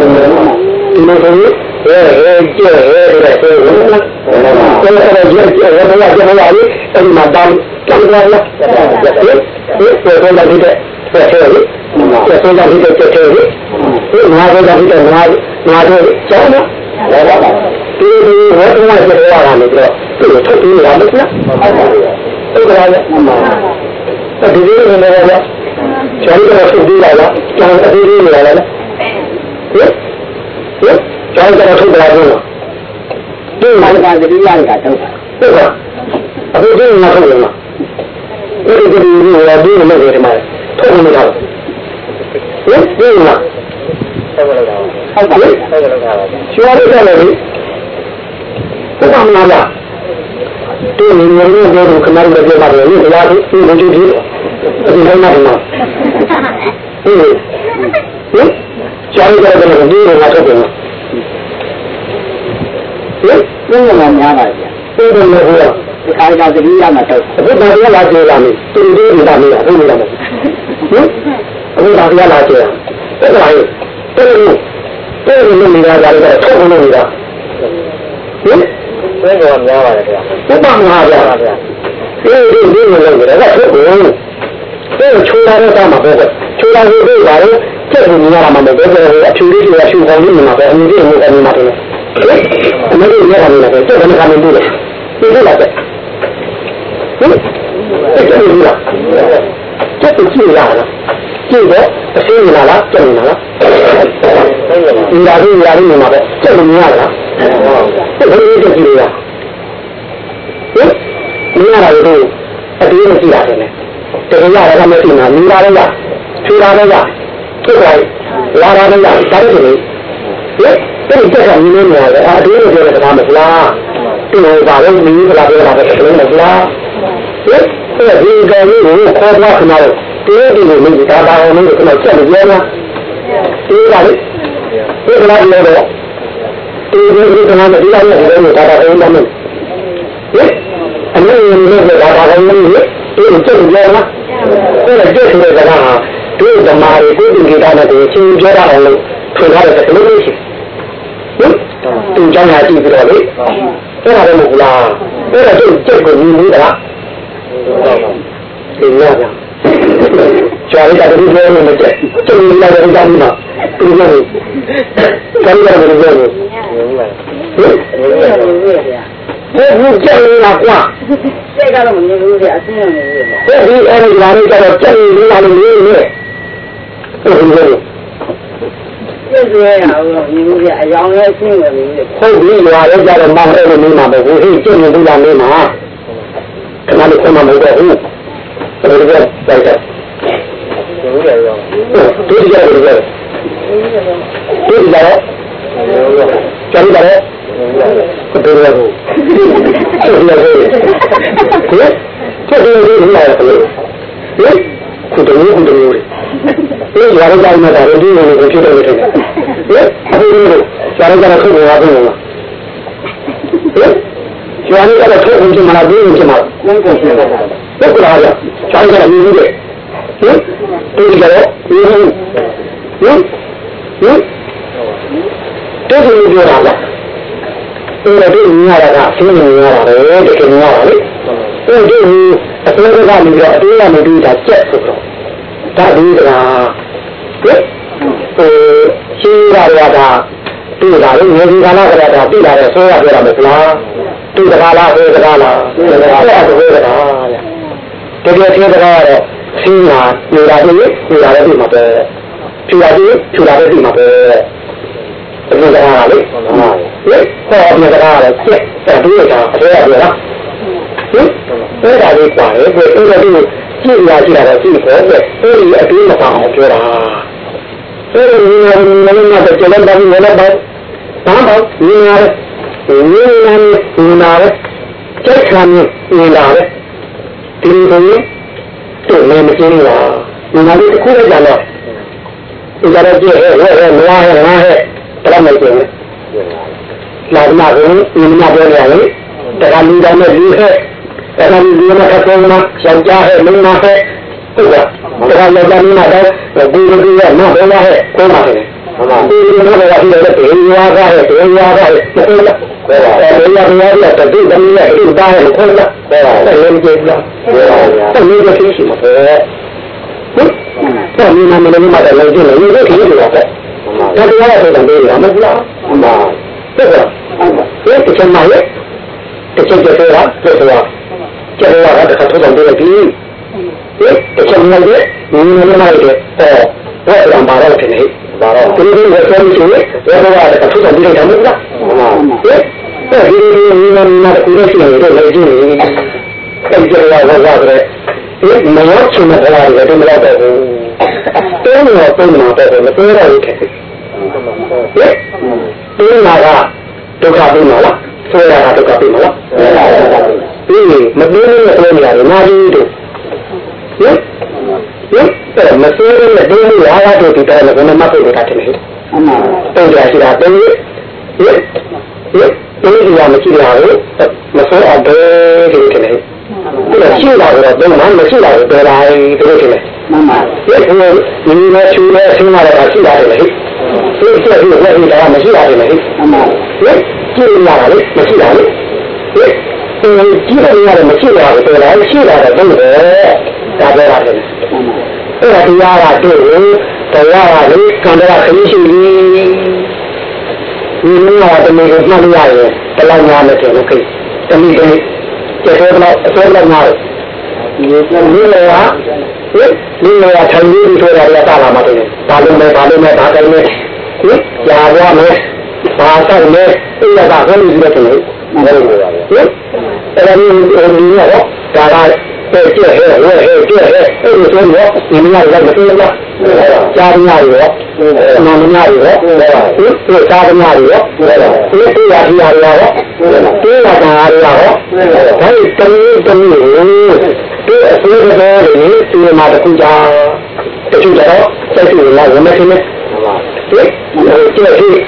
ဒီမှာဆိုရင်အဲအဲကျဲအဲတဲ့ဆိုရင်အဲ့ဒါကျဲကျဲဘာလဲကျဲလာလေအဲ့ဒီမှာတန်းတန်းလာလားဒီဒီပေါ်လာတဲ့ဆက်ဆဲလေဆက်ဆဲလာတဲ့ဆက်ဆဲလေဒီငါကလာတဲ့ငါငါတို့ကျောင်းနော်ဒီဒီဝတ်တော်ဆက်ရတာလေတော့သူ့ကိုထုတ်ပြီးရမယ်လားဟုတ်ကဲ့ဗျာဒီလိုနေနေလားကျောင်းကတော့ထုတ်ပြီးလာလားကျောင်းအသေးလေးနေလာလား ဟင်ဟင်ကျောင်းကတော့ထုတ်ကြလားဒီမှာကသတိရတာထုတ်တာဟုတ်ကဲ့အခုဒီမှာထုတ်တယ်မှာဒီဒီဒီဒီလာဒီမှာဒီမှာထုတ်နေတော့ဟင်ဒီမှာဟုတ်ကဲ့ဟုတ်ကဲ့ဟုတ်ကဲ့ကျောင်းရတယ်လေဘုရားမလားဒီနေနေနေတော့ခဏလေးပြောပါမယ်ဒီလားဒီလိုကြည့်ကြည့်ဒီလိုမှမဟုတ်ဘူးဟင် ကျောင်းကြတယ်လည်းဒီလိုငါထုတ်တယ်ဟင်ဘယ်လိုမှများပါ့ဗျာဒီလိုမျိုးဟောဒီခါကသတိရမှာတော့အခုဒါရလာကြလာမယ်တူတူဒီတာမျိုးအခုနေတာမဟုတ်ဟင်အခုဒါရလာကြအဲ့ဒါဟဲ့တဲ့လိုတဲ့လိုနေတာကြတယ်ထုတ်လို့နေတာဟင်ဘယ်ကောင်များပါလဲဗျာဘုမများဗျာဒီဒီဒီလိုလုပ်ကြတယ်ကထုတ်ကုန်တဲ့ချိုးလာတဲ့တာမှာပေါ့ ချိုးလာလို့ဒီပါလို့ကျက်နေရမှာမဟုတ်ဘူးအဖြူလေးတွေကဖြူကောင်းလေးနေမှာပဲအမြင်လေးနဲ့နေမှာတယ်အမေတို့ရတာလည်းကျက်တယ်ခါနေလို့ဒီလိုလားကျက်ဟင်ကျက်နေလားကျက်ကြည့်ရလားကြည့်တော့အစင်းလာလားကျက်နေလားဒီလာဒီလာဒီနေမှာပဲကျက်နေရလားဟုတ်ဘယ်လိုကြည့်ရလဲဟင်ဒီရတာတို့အတေးမကြည့်ရတယ်တရားရတာမရှိမှလူလာ တော့ရချူလာတော့ရဖြစ်သွားလာတာတော့ရဒါလည်းဒီဟင်ဒီတက်ကမြင်နေရတယ်အတေးကိုပြောတဲ့စကားမလားဒီလိုပါလို့မင်းကလာပြောတာပဲလုံးမလားဟင်ဒီကောင်လေးကိုခေါ်သွားခဏတော့တေးဒီလိုမျိုးဒါပါအောင်လို့ခဏချက်လို့ပြောလားတေးပါလေဒီကလာပြောတော့တေးဒီကလာမဒီလာနဲ့ဒီလိုဒါပါအောင်လို့ဟင်အနည်းငယ်လေးဒါပါအောင်လို့ဒီချက်လို့ပြောလားအဲ့ဒါကျက်ဆိုတဲ့စကားဟာ တို့ဓမ္မတွေကိုဒီကိတာနဲ့ဒီချင်းပြောတာအောင်လို့ထွင်ထားတဲ့ကလေးလေးရှိဟင်သူကြောင့်ဟာကြည့်ပြီးတော့လေအဲ့ဒါလည်းမဟုတ်လားအဲ့ဒါတို့ကျက်ကိုမြင်နေတာဒီလားဗျာကျွာလေးကတည်းကပြောနေတယ်ကျက်ကျက်နေလိုက်တယ်ကြာပြီနော်ဒီလိုမျိုးကြာပြီတော့ဘယ်လိုလဲဟင်ဘယ်ကျက်နေတာကွာစိတ်ကတော့မမြင်ဘူးလေအစင်းရနေဘူးလေဟဲ့ဒီအဲ့ဒီလာနေကြတော့ကျက်နေလာလို့နေနေ ဟုတ်ပြီစိတ်ရရအောင်မြင်ဘူးလေအယောင်ရဲ့အစင်းရနေလေဟုတ်ပြီရွာလေးကြတော့မောင်အဲ့လိုနေမှာမဟုတ်ဘူးဟေးကျက်နေဘူးလားနေမှာခဏလေးခွင့်မမဟုတ်တော့ဘူးဘယ်လိုလဲတိုက်တယ်ဟုတ်တယ်ရောတူကြတယ်လေတူကြတယ်ကျန်တယ်ကတူရဘူးတူရဘူးဟဲ့တူရဘူးလားဟဲ့ ခုတူရခုတူရဒီရွာလေးကြမှာဒါရဒီလိုကိုဖြစ်တယ်တဲ့ဟဲ့အခုလိုရွာလေးကြတော့ခုတ်သွားဘူးလားဟဲ့ရွာလေးကြတော့ထုတ်ဝင်ချင်မလားပြီးဝင်ချင်မလားဘယ်ကိုရှိလဲပုဂ္ဂလာရခြားကြတယ်မြည်တယ်ဟင်တူကြတော့မြည်ဟင်ဟင်ဟင်တူကြည့်ပြောတာလားအဲ့ဒါဒီမြင်ရတာကအင်းမြင်ရတာပဲတကယ်မြင်ရတာလေ အဲ့ဒီအစိုးရကနေပြီးတော့အတင်းကနေပြီးတာကြက်ဆိုတော့ဒါဒီကလားဟင်ဟိုရှင်းရတာကတွေ့တာလေငယ်ဒီကလာကတည်းကတွေ့လာတဲ့ဆိုရပြောတာမဟုတ်လားတွေ့တကားလားဟိုတကားလားတွေ့တကားလားဟိုတကားတဲ့တကယ်သေးတကားကတော့ဆင်းလာနေတာဒီနေရာလည်းဒီမှာပဲဖြူလာဒီဖြူလာလည်းဒီမှာပဲဒီတကားကလေဟုတ်ပါဘူးဟဲ့ဟောဒီတကားကလည်းကျက်တဲ့ဒီကအသေးရပြောလား ဟင်အဲ့ဒါလေးပါလေဒီအဲ့ဒါလေးကြည့်လာကြည့်လာတော့ကြည့်ဖို့ပဲအဲ့ဒီအပြီးမဆောင်အောင်ပြောတာအဲ့ဒီညီမညီမနဲ့တော့ကျလည်းဘာလို့လဲဘာဘာဘာညီမရဲ့ညီမနဲ့ညီမရဲ့ကျက်ခံနေလာတယ်ဒီလိုဆိုရင်တို့လည်းမကျင်းလားညီမလေးတစ်ခုလည်းကြတော့ဒီကြတော့ကြည့်ဟဲ့ဟဲ့ဟဲ့မလားဟဲ့ငါဟဲ့တလားမကျင်းဘူးလာမကညီမပြောနေရတယ်တခါလူတော်နဲ့လူဟဲ့ တခါလူမကဆုံးမယောက်ျားဟဲ့မိန်းမဟဲ့ဟုတ်ကဲ့တခါယောက်ျားမိန်းမတော့ဒီလိုဒီကမဘယ်လားဟဲ့ကိုမဟဲ့ဒီလိုမျိုးကဒီလိုတေရွာကဟဲ့တေရွာကဟဲ့ဟုတ်လားဘယ်လားဘယ်လားဘယ်လားတတိတမီးရဲ့ဒီသားဟဲ့ဟုတ်လားဘယ်လားလည်းကြည့်လားဘယ်လားဆက်နေကြရှိမှာပဲဟုတ်ဆက်နေမှာမလို့မတော့လည်းကြည့်လို့ဒီလိုကြည့်လို့ပဲဒါတရားရတဲ့တယ်ရမလားအမဟုတ်ကဲ့ဒီတစ်ချက်မှလည်းတစ်ချက်ကြည့်ရတာပြောတာ ကျတော့ကတော့တစ်ခါထုတ်တော့တယ်ပြီဒီတစ်ချက်မှလည်းနင်းနေမှလည်းဟောဘယ်မှာပါတော့တယ်လေပါတော့ဒီလိုပဲဆက်လို့ရှိရင်ဘယ်တော့ကတစ်ခါထုတ်တော့တယ်တယ်မလားအမဟဲ့အဲဒီဒီနင်းနေမှကိုယ်ရှိနေတော့လည်းကြည့်နေအဲ့ဒီတော့ဟောရတယ်ဒီမရောချင်တဲ့ဘာတွေတော့မလောက်တော့ဘူးတုံးတော့တုံးမှာတော့မပြောရဘူးခဲ့ဟဲ့ဒီမှာကဒုက္ခပြီးမှာလားဆွဲရတာဒုက္ခပြီးမှာလား ဒီမပြောနဲ့ပြောနေရတယ်နာပြီးတို့ဟင်ဟင်အဲ့မဆွဲနဲ့ပြောနေရတာတို့ဒီတော့လည်းဘယ်မှမပြေတာတယ်ဟဲ့အမှန်တုံးရရှိတာတုံးဟင်ဟင်တုံးရမရှိတာကိုမဆွဲအောင်ဘယ်လိုထင်လဲဒီရှိတာကတော့ဘယ်မှမရှိတာကိုပြောလိုက်ဒီလိုထင်လဲမှန်ပါဒီကနေ့ဒီနေ့ချူနေဆင်းလာတာရှိတာလေဟဲ့ဒီဆက်ပြီးဝက်ပြီးတော့မရှိတာလေဟဲ့အမှန်ဟဲ့ကြည့်ရတာလေမရှိတာလေဟဲ့ ဒီကြည့်ရတာမရှိတာကိုပြောလိုက်ရှိတာတော့ဘယ်လိုလဲဒါပြောတာလေအမှန်အဲ့ဒါတရားကတွေ့ရင်တရားကလေကံတရားခရီးရှိပြီဒီလိုကတမီးကိုမှတ်လို့ရရင်တလောက်များမယ်တယ်လို့ခိတမီးကကျေသေးတော့အစိုးရမှာဒီလိုမျိုးလေဟာဟင်ဒီလိုကထိုင်ပြီးဒီဆိုတာကတာလာမှာတယ်ဘာလို့လဲဘာလို့လဲဘာတိုင်းလဲဟင်ကြာသွားမယ်ဘာဆိုင်လဲအဲ့ဒါကဘယ်လိုလဲ တယ်လဲဟင်အဲ့ဒါမျိုးဟိုဒီတော့ဒါကတဲ့ကျဲဟဲ့ဝဲဟဲ့ကျဲဟဲ့အဲ့ဒီဆိုတော့ဒီနေရာကမသိဘူးလားကြားရရရောနာမညာရောဟင်ဒီကြားရရရောဒီဒီရရရရောဒီရတာရရောဒါတမီးတမီးဒီအစိုးရတော်တွေဒီမှာတခုကြတခုကြတော့စိတ်ကူလာဝမသိနဲ့ဟင်ကျဲဟဲ့ဟင်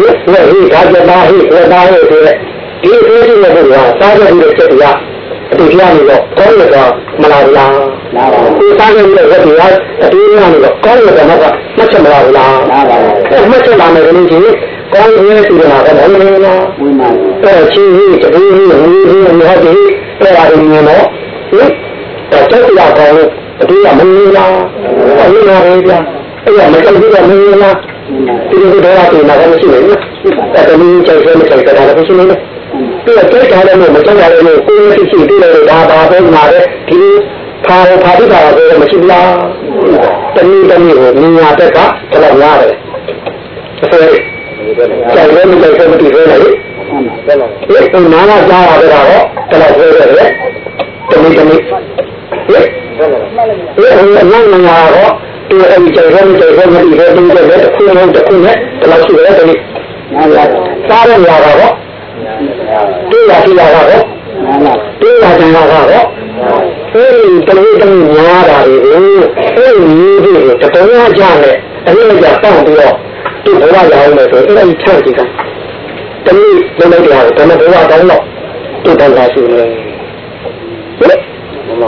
ဝဲဟဲ့ဒါကြတာဟဲ့ဝဲတာဟဲ့ဒီ ဒီအစိုးရရဲ့ဘုရားစားကြပြီးတဲ့ချက်တရားအတူတရားနေတော့ကောင်းရတော့မလာဘူးလားလာပါဒီစားကြည့်တဲ့ဝက်တရားအတူတရားနေတော့ကောင်းရတော့မှမချက်မလာဘူးလားလာပါအဲ့မချက်လာမယ်လို့ရှိရင်ကောင်းရဲ့ဒီမှာတော့မမင်းလားဝိမာန်အဲ့ချင်းကြီးတပည့်ကြီးဝီကြီးမြတ်ကြီးအဲ့ဒါတွေမြင်တော့ဟင်တော့တက်ပြကောင်းလို့အတူကမင်းလားအမင်းလားပဲဗျာအဲ့ဒါမကြိုက်ဘူးကမင်းလားဒီလိုတော့တော့နားမရှိဘူးအဲ့ဒါမင်းကြိုက်တယ်မကြိုက်တာလည်းမရှိဘူး ဒီကကြိုက်တာလည်းမကြိုက်တာလည်းကိုယ်ရှိရှိတွေ့တယ်ဒါပါပဲမှာပဲဒီဖာဖာတိတာလည်းမရှိဘူးလားတနည်းတနည်းကိုမြညာတက်ကတော့ရတယ်ဆိုကြိုက်တယ်မကြိုက်ဘူးမသိသေးဘူးလေဒီနာမကြားရတာတော့တော်တော်ဆိုရတယ်တနည်းတနည်းဟဲ့ဒီအမှန်မှန်ကတော့ဒီအကြိုက်တယ်မကြိုက်ဘူးမသိသေးဘူးတဲ့တစ်ခုလုံးတစ်ခုနဲ့တော်ရှိတယ်တနည်းစားရရတာတော့ ဒီရဒီရတာတော့ဒီရဒီရတာတော့အဲဒီတလေးတလေးများတာတွေကိုအဲဒီမျိုးတွေတတော်ကြနဲ့အရင်ကတောင်းပြီးတော့ဒီဘဝရအောင်လို့ဆိုအဲဒီချန့်ကြည့်ကတမီးလုံးလိုက်တရားကိုဘယ်မှာဘဝတောင်းတော့ဒီတန်တာရှိနေဟဲ့မမ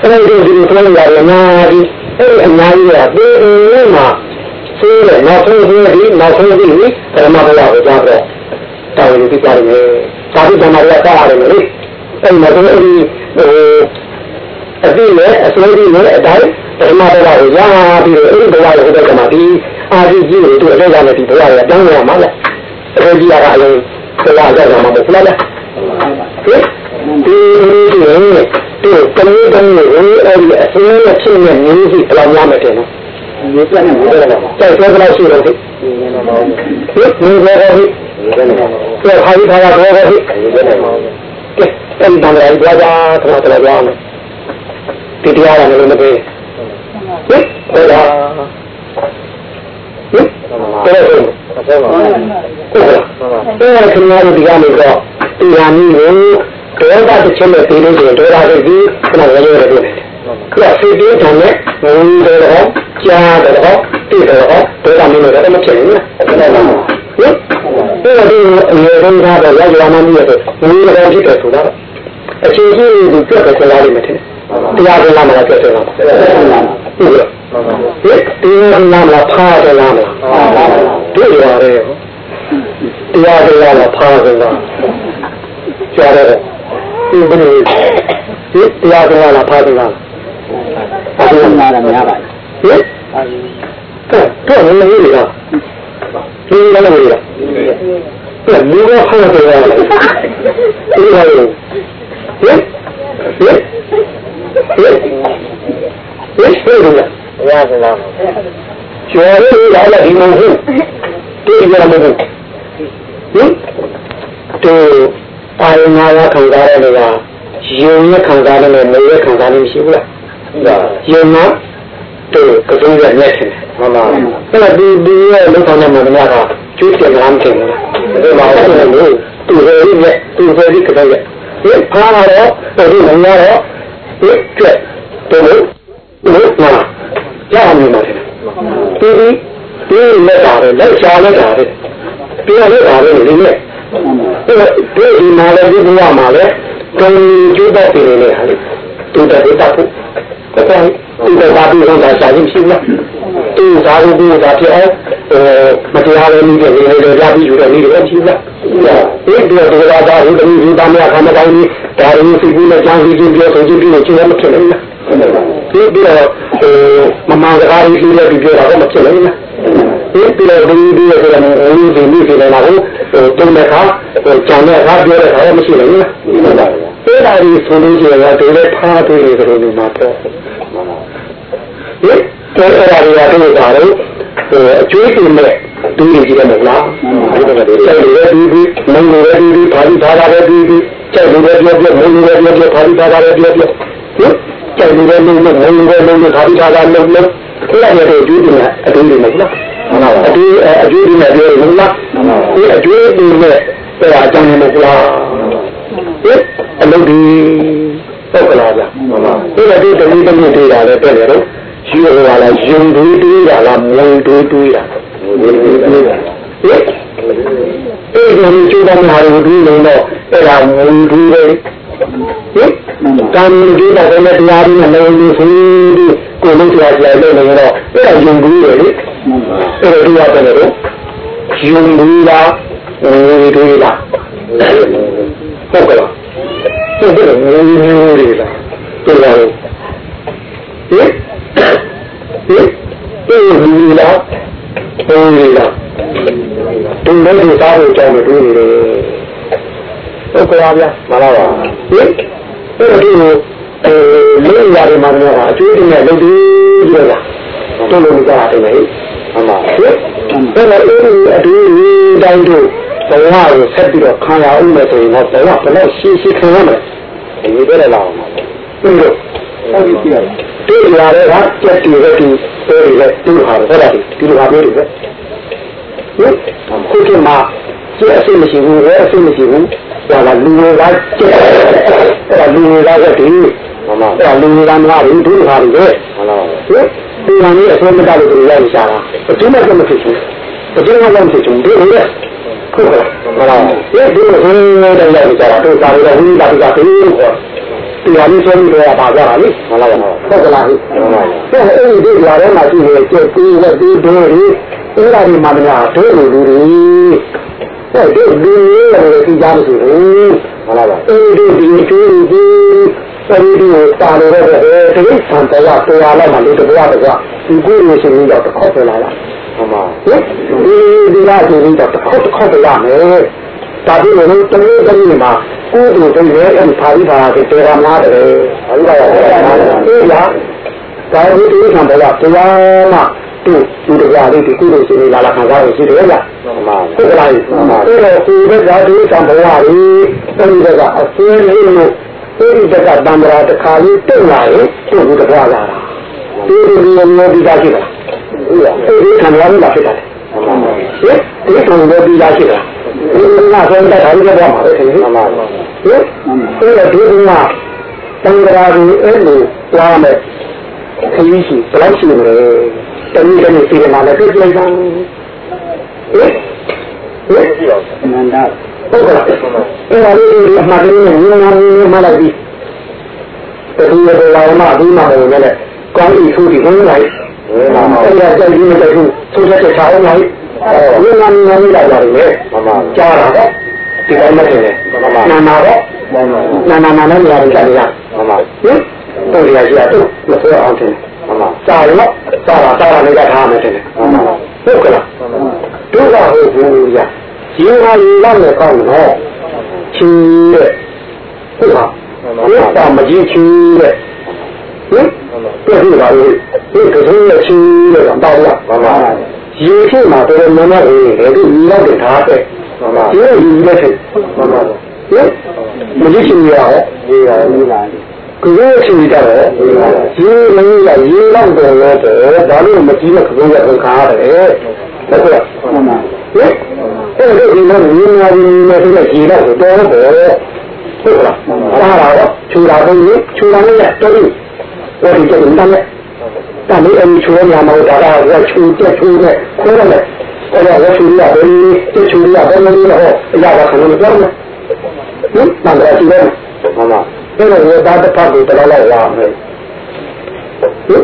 အဲ့ဒီဒီလိုပြောရရနာဒီအဲ့ဒီအများကြီးကဒီဒီမှာသိတယ်နောက်ဆုံးဒီနောက်ဆုံးဒီပရမဘဝကိုကြားတော့ တောင်းရပြီးကြတယ်သာဓုဓမ္မရတာရတယ်လေအဲ့မှာဒီဟိုအတိနဲ့အစွဲကြီးနဲ့အတိုင်းပရမဘဝကိုကြားပြီးတော့အဲ့ဒီဘဝကိုတော့ကမှဒီအာဒီကြီးကိုသူ့အတော့ကနေဒီဘဝကိုတောင်းရမှာလေအဲ့ဒီကအရင်ဘဝရောက်မှာမဟုတ်လားဟင်ဒီဒီဒီကလေးကလေးကိုအဲ့ဒီအစင်းနဲ့ဖြစ်နေနေစီဘယ်လောက်များမတယ်နော်ဒီပြနေတယ်လားတိုက်တော့ဘယ်လောက်ရှိတော့ဒီဒီဘောဟိဒီဘောဟိ ဒီဟာဒီဘာသာဘောဟိကဲအဲ့ဒီတန်ရာကြီးကြွားကြတော့တော်တော်မယ်ဒီတရားကလည်းမပေးဟင်ဟဲ့လားဟင်တော်တော်ဟုတ်ပါဘူးဟုတ်ပါဘူးခင်ဗျားတို့ဒီကနေတော့ဒီဟာမျိုးကိုဒေါသတစ်ချက်နဲ့ပြီးလို့ရှိရင်ဒေါသစိတ်ကြီးခဏဝေရဲတယ်ခရစိတ်တင်းတယ်နဲ့ဝင်တယ်တော့ကြားတယ်တော့သိတယ်တော့ဒေါသမျိုးတွေတော့မဖြစ်ဘူးနော်ဟင် ဒီလိုဒီအရေဆုံးသားတော့ရောက်လာမှမရဘူးဝင်တယ်ဖြစ်တယ်ဆိုတော့အချင်းချင်းဒီပြတ်တယ်ဆိုလာလိမ့်မယ်ထင်တရားကလာမလားပြတ်တယ်လားဟုတ်ကဲ့ဟင်တရားကလာမလားဖားတယ်လားတွေ့ရတယ်တရားကလာမလားဖားတယ်လားကြားရတယ်ဒီဘယ်လိုဒီတရားကလာလားဖားတယ်လားအဲ့ဒါမှလည်းများပါဟင်တော့တော့လည်းနေရတာ ဒီလည်းနေရတာအဲ့လူကဖားတယ်လားဒီလိုဟင်ဟင်ဟင်ဟင်ဟင်ဟင်ရရစလားကျော်ရည်လာလာဒီမဟုတ်ဒီကမဟုတ်ဟင်တို့အာယနာရခံစားရတဲ့ကယုံရခံစားတယ်နဲ့မရခံစားနေမရှိဘူးလားယုံက တို့ကစုံရနဲ့ဆင်းမှန်ပါအဲ့ဒါဒီဒီရဲ့လုံဆောင်တဲ့မှာများကကျိုးတယ်လားမသိဘူးလားဒါမှမဟုတ်လို့သူ့ရဲ့နဲ့သူ့ရဲ့ကတည်းကဒီဖားတော့ဒီမညာတော့ဒီကျက်တို့လို့လို့မှာရအောင်နေမှာတယ်ဒီဒီဒီလက်တာပဲလက်ရှာလက်တာပဲဒီလက်တာပဲဒီနဲ့ဒီဒီမှာလည်းဒီဘဝမှာလည်းကောင်းကျိုးတော့ပြင်နေဟာလေတူတဲ့တတ်ဖို့ဒါကြောင့် ဒီကဘာပြီးတော့ရှာရင်ရှိလားသူသာလို့ဒီကပြောင်းမတရားလည်းနည်းတွေနေနေကြပြီးယူတဲ့နည်းတွေရှိလားဒီတော့ဒီကဘာဘာဒီဒီဘာမှခမတိုင်းဒါရင်းစီပြီးနဲ့ကြောင်းစီပြီးပြောဆိုကြည့်ပြီးတော့ချင်းမဖြစ်နိုင်ဘူးဒီပြီးတော့မမစကားကြီးပြီးလည်းပြောတာတော့မဖြစ်နိုင်ဘူးဒီပြီးတော့ဒီဒီဆိုတော့ဒီဒီဒီဆိုတော့ဟိုတုံးတဲ့ခါကြံတဲ့ခါပြောတဲ့ခါတော့မရှိနိုင်ဘူးအဲ့ဒါကြီးဆိုလို့ရှိရင်တော့ဒီလည်းဖားသေးတယ်ဆိုလို့ဒီမှာတော့ ဟင်အဲ့ဒါတွေကတို့ပါတော့အကျွေးတင်မဲ့တူးနေကြတယ်မဟုတ်လားဟုတ်တယ်လေအဲ့ဒီဒီဒီမင်းတို့ဒီဒီဘာဒီဘာသာပဲဒီဒီကျက်လို့ပဲပြောပြောမင်းတို့ပဲပြောပြောဘာဒီဘာသာပဲပြောပြောဟင်ကျက်လို့ပဲလုံးလုံးမင်းတို့ပဲလုံးလုံးဘာဒီဘာသာလုံးလုံးအဲ့ဒါရဲ့အကျွေးတင်မဲ့အတူတူမဟုတ်လားအတူအကျွေးတင်မဲ့ပြောရမလားဒီအကျွေးတင်မဲ့အဲ့ဒါအကြောင်းမဟုတ်လားဟင်အလုပ်ဒီပုတ်ကလာကြအဲ့ဒါဒီတတိတမိတွေ့တာလည်းတဲ့လေတော့ ရှိရပါလားယုံတွေးတွေးတာလားမုံတွေးတွေးတာဟင်အဲ့ဒီကျိုးတော်မှာရူဒီလုံးတော့အဲ့ဒါမုံတွေးတယ်ဟင်တန်ဒီတော့လည်းတရားရင်းနဲ့လုံးလို့ဆိုပြီးကိုလုံးဆရာကြီးလည်းနေတော့အဲ့ဒါယုံတွေးတယ်လေအဲ့ဒါတရားတယ်လို့ယုံတွေးလားဝေတွေးလားဟုတ်ကဲ့ဟုတ်ကဲ့ဝေတွေးလားတော်တော်ဟ ဟင်ဒီလိုလားဒီလိုလားဒီလိုဒီစားလို့ကြောင်းလို့တွေးနေတယ်ဟုတ်ကဲ့ပါဗျာမလားပါဟင်ဒီလိုအဲလေးရတယ်မှာတော့အကျိုးတင်တဲ့လုပ်သေးကြလားတို့လိုကြတာတယ်ဟဲ့အမှန်ဟင်ဒါလည်းအဲဒီအတူတိုင်းတို့ဘဝကိုဆက်ပြီးတော့ခံရအောင်လို့ဆိုရင်တော့ဘဝဘယ်လောက်ရှင်းရှင်းခံရမလဲဒီလိုလည်းလာအောင်ပါဘယ်လိုဟုတ်ပြီပြရတယ် တွေ့ရတယ်ကကြက်တီပဲဒီပဲလေသူ့ဟာဟုတ်လားဒီလိုဟာမျိုးတွေပဲဟင်ခုကမှကျအစိမရှိဘူးရဲအစိမရှိဘူးဒါကလူတွေကကျက်အဲ့ဒါလူတွေကကတည်းကမှန်ပါအဲ့ဒါလူတွေကမလားဘူးသူ့ဟာတွေပဲမှန်ပါဟင်ဒီကနေ့အဆုံးမတလို့သူရိုက်ရှာတာဘယ်သူမှမဖြစ်ဘူးဘယ်သူမှမဖြစ်ဘူးဒီလိုလေဟုတ်ကဲ့မှန်ပါဒီဒီလိုဟင်းတဲ့ရိုက်ရှာတာတို့သာရဝိဒါတိကတည်းက ဒီဟာလေးဆုံးပြီးတော့ပါကြတာလေမှန်ပါပါဟုတ်ကလားဟင်မှန်ပါအဲ့အဲ့ဒီဒီလာထဲမှာရှိနေတဲ့ကျက်ပြီးတဲ့ဒီဒိုးတွေအဲ့ဒါဒီမှာမများဒိုးလူလူတွေအဲ့ဒီလူတွေလည်းသိကြမရှိဘူးမှန်ပါပါအဲ့ဒီဒီကျိုးဒီအဲ့ဒီဒီတာလို့ရတဲ့တိရိစ္ဆာန်တရားတရားလိုက်မှလို့တရားတရားဒီကိုယ်ရရှိနေတော့တစ်ခေါက်ပဲလာလားမှန်ပါဟင်ဒီဒီလာဆိုရင်တော့တစ်ခေါက်တစ်ခေါက်ပဲရမယ် ဒါပြီးတော့တနေ့တနေ့မှာကိုယ်တို့တွေရဲ့အဲ့ဒီပါဠိဘာသာတွေတရားများတယ်ပါဠိဘာသာအေးလားဒါဝိတုခံဘလားတရားမှသူဒီတရားလေးဒီကုသိုလ်ရှင်လာလာခံစားရရှိတယ်လားမှန်ပါဟုတ်ကလားမှန်ပါအဲ့တော့ဒီဘက်ကဒီကံဘဝကြီးအဲ့ဒီဘက်ကအစင်းလေးလို့အဲ့ဒီဘက်ကတံ္ဍရာတစ်ခါလေးတက်လာရင်သူ့ကိုတရားလာတာဒီလိုမျိုးမျိုးဒီသားရှိတာဟုတ်လားအဲ့ဒီခံရလို့လာဖြစ်တာမှန်ပါ ဟင်ဒီခံရလို့ဒီသားရှိတာဒီကဆုံးတဲ့ဒါလေးကတော့မှာပဲခင်ဗျမှန်ပါဟင်အဲ့တော့ဒီကတံ္ဍရာကြီးအဲ့လိုသွားမယ်ခရီးရှိဘယ်လောက်ရှိမလဲတနည်းတနည်းပြည်လာလည်းပြည့်လိုက်တာဟင်ဟင်နန္ဒဟုတ်ကဲ့အဲ့ဒါလေးဒီအမှတ်လေးနဲ့ညနာနေမှလိုက်ပြီးတတိယဘဝမှာဒီမှာဝင်လည်းကောင်းပြီသူဒီဝင်လိုက် အဲ့ဒါကြိုက်ပြီးမကြိုက်ဘူးသူချက်ချက်ချအောင်လိုက်ညနာနေနေလိုက်ကြတယ်မှန်ပါကြားတာတော့ဒီတိုင်းမထင်နဲ့နာနာတော့နာနာနာနဲ့နေရာကြတယ်လားမှန်ပါဟင်တို့ရရှိရတော့မဆိုအောင်တယ်မှန်ပါစာရောစာတာစာတာလေးကထားမယ်တဲ့မှန်ပါဟုတ်ကလားတို့ကဟုတ်ဘူးရရေဟာရေလာမယ်ကောင်းတော့ချီးတဲ့ဟုတ်ပါဘုရားမကြီးချီးတဲ့ ဟင်ပြည့်ပါလေဒီကစုံရဲ့ချီးတဲ့တော့တော့မှန်ပါရေဖြစ်မှာတော်တော်များများလေဒီရေလောက်တဲ့ဓာတ်ပဲမှန်ပါဒီရေလက်ဖြစ်မှန်ပါဟင်မကြီးချီးရအောင်ရေပါရေပါကလေးအချိန်ကြတော့ရေလေးကရေလောက်တယ်လို့တဲ့ဒါလို့မကြည့်တဲ့ကလေးကခါရတယ်ဟုတ်ကဲ့မှန်ပါဟင်အဲ့ဒီဒီမှာရေနာရီနဲ့ဒီကရေလောက်တော့တော့ဟုတ်လားအားလာတော့ချူလာတော့ချူလာနဲ့တော်ပြီဟိုဒီကျတော့တမ်းနဲ့တမ်း လေးအမြချူရမှာတော့ဒါကချူတက်ချူနဲ့ခိုးရတယ်အဲ့ဒါချူရဘယ်လိုချူရဘယ်လိုလဲဟောအရာကခဏမပြောနဲ့ဟင်တမ်းရချူရမှန်ပါအဲ့တော့ဝေဒတစ်ဖက်ကိုတော်လောက်လာမယ်ဟင်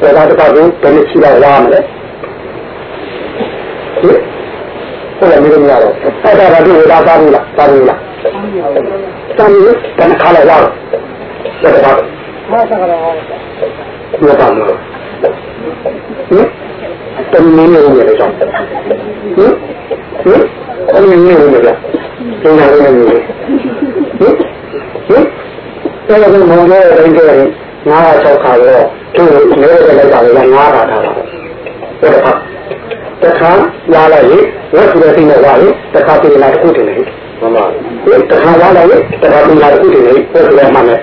ဝေဒတစ်ဖက်ကိုဘယ်လိုရှိလောက်လာမလဲဟင်ဟုတ်တယ်မင်းများတော့အဲ့ဒါကဒီဝေဒသားဘူးလားသားဘူးလား တမ်းလို့တန်းခါလောက်လာတယ်ဒါကဘာသာကတော့ဘာသာလို့ဟင်တမင်းနေနေတယ်ကြောင့်ဟင်ဟင်အဲ့ဒီနေနေတယ်ကြောင့်ကျန်တယ်နေနေဟင်ဟင်အဲ့ဒါကမောင်ရဲ့တိုင်းကျရင်ငါး၆ခါတော့သူ့နေရတဲ့လိုက်တာလည်းငါးခါထားတာဟုတ်တယ်တခါလာလိုက်ရင်ဝတ်ဆိုတဲ့စိတ်နဲ့လာရင်တခါပြင်လာတစ်ခုတင်နေ မှန်ပါဒီတခါလာလိုက်ရင်တခါပြင်လာတစ်ခုတင်နေဟုတ်တယ်မှန်တယ်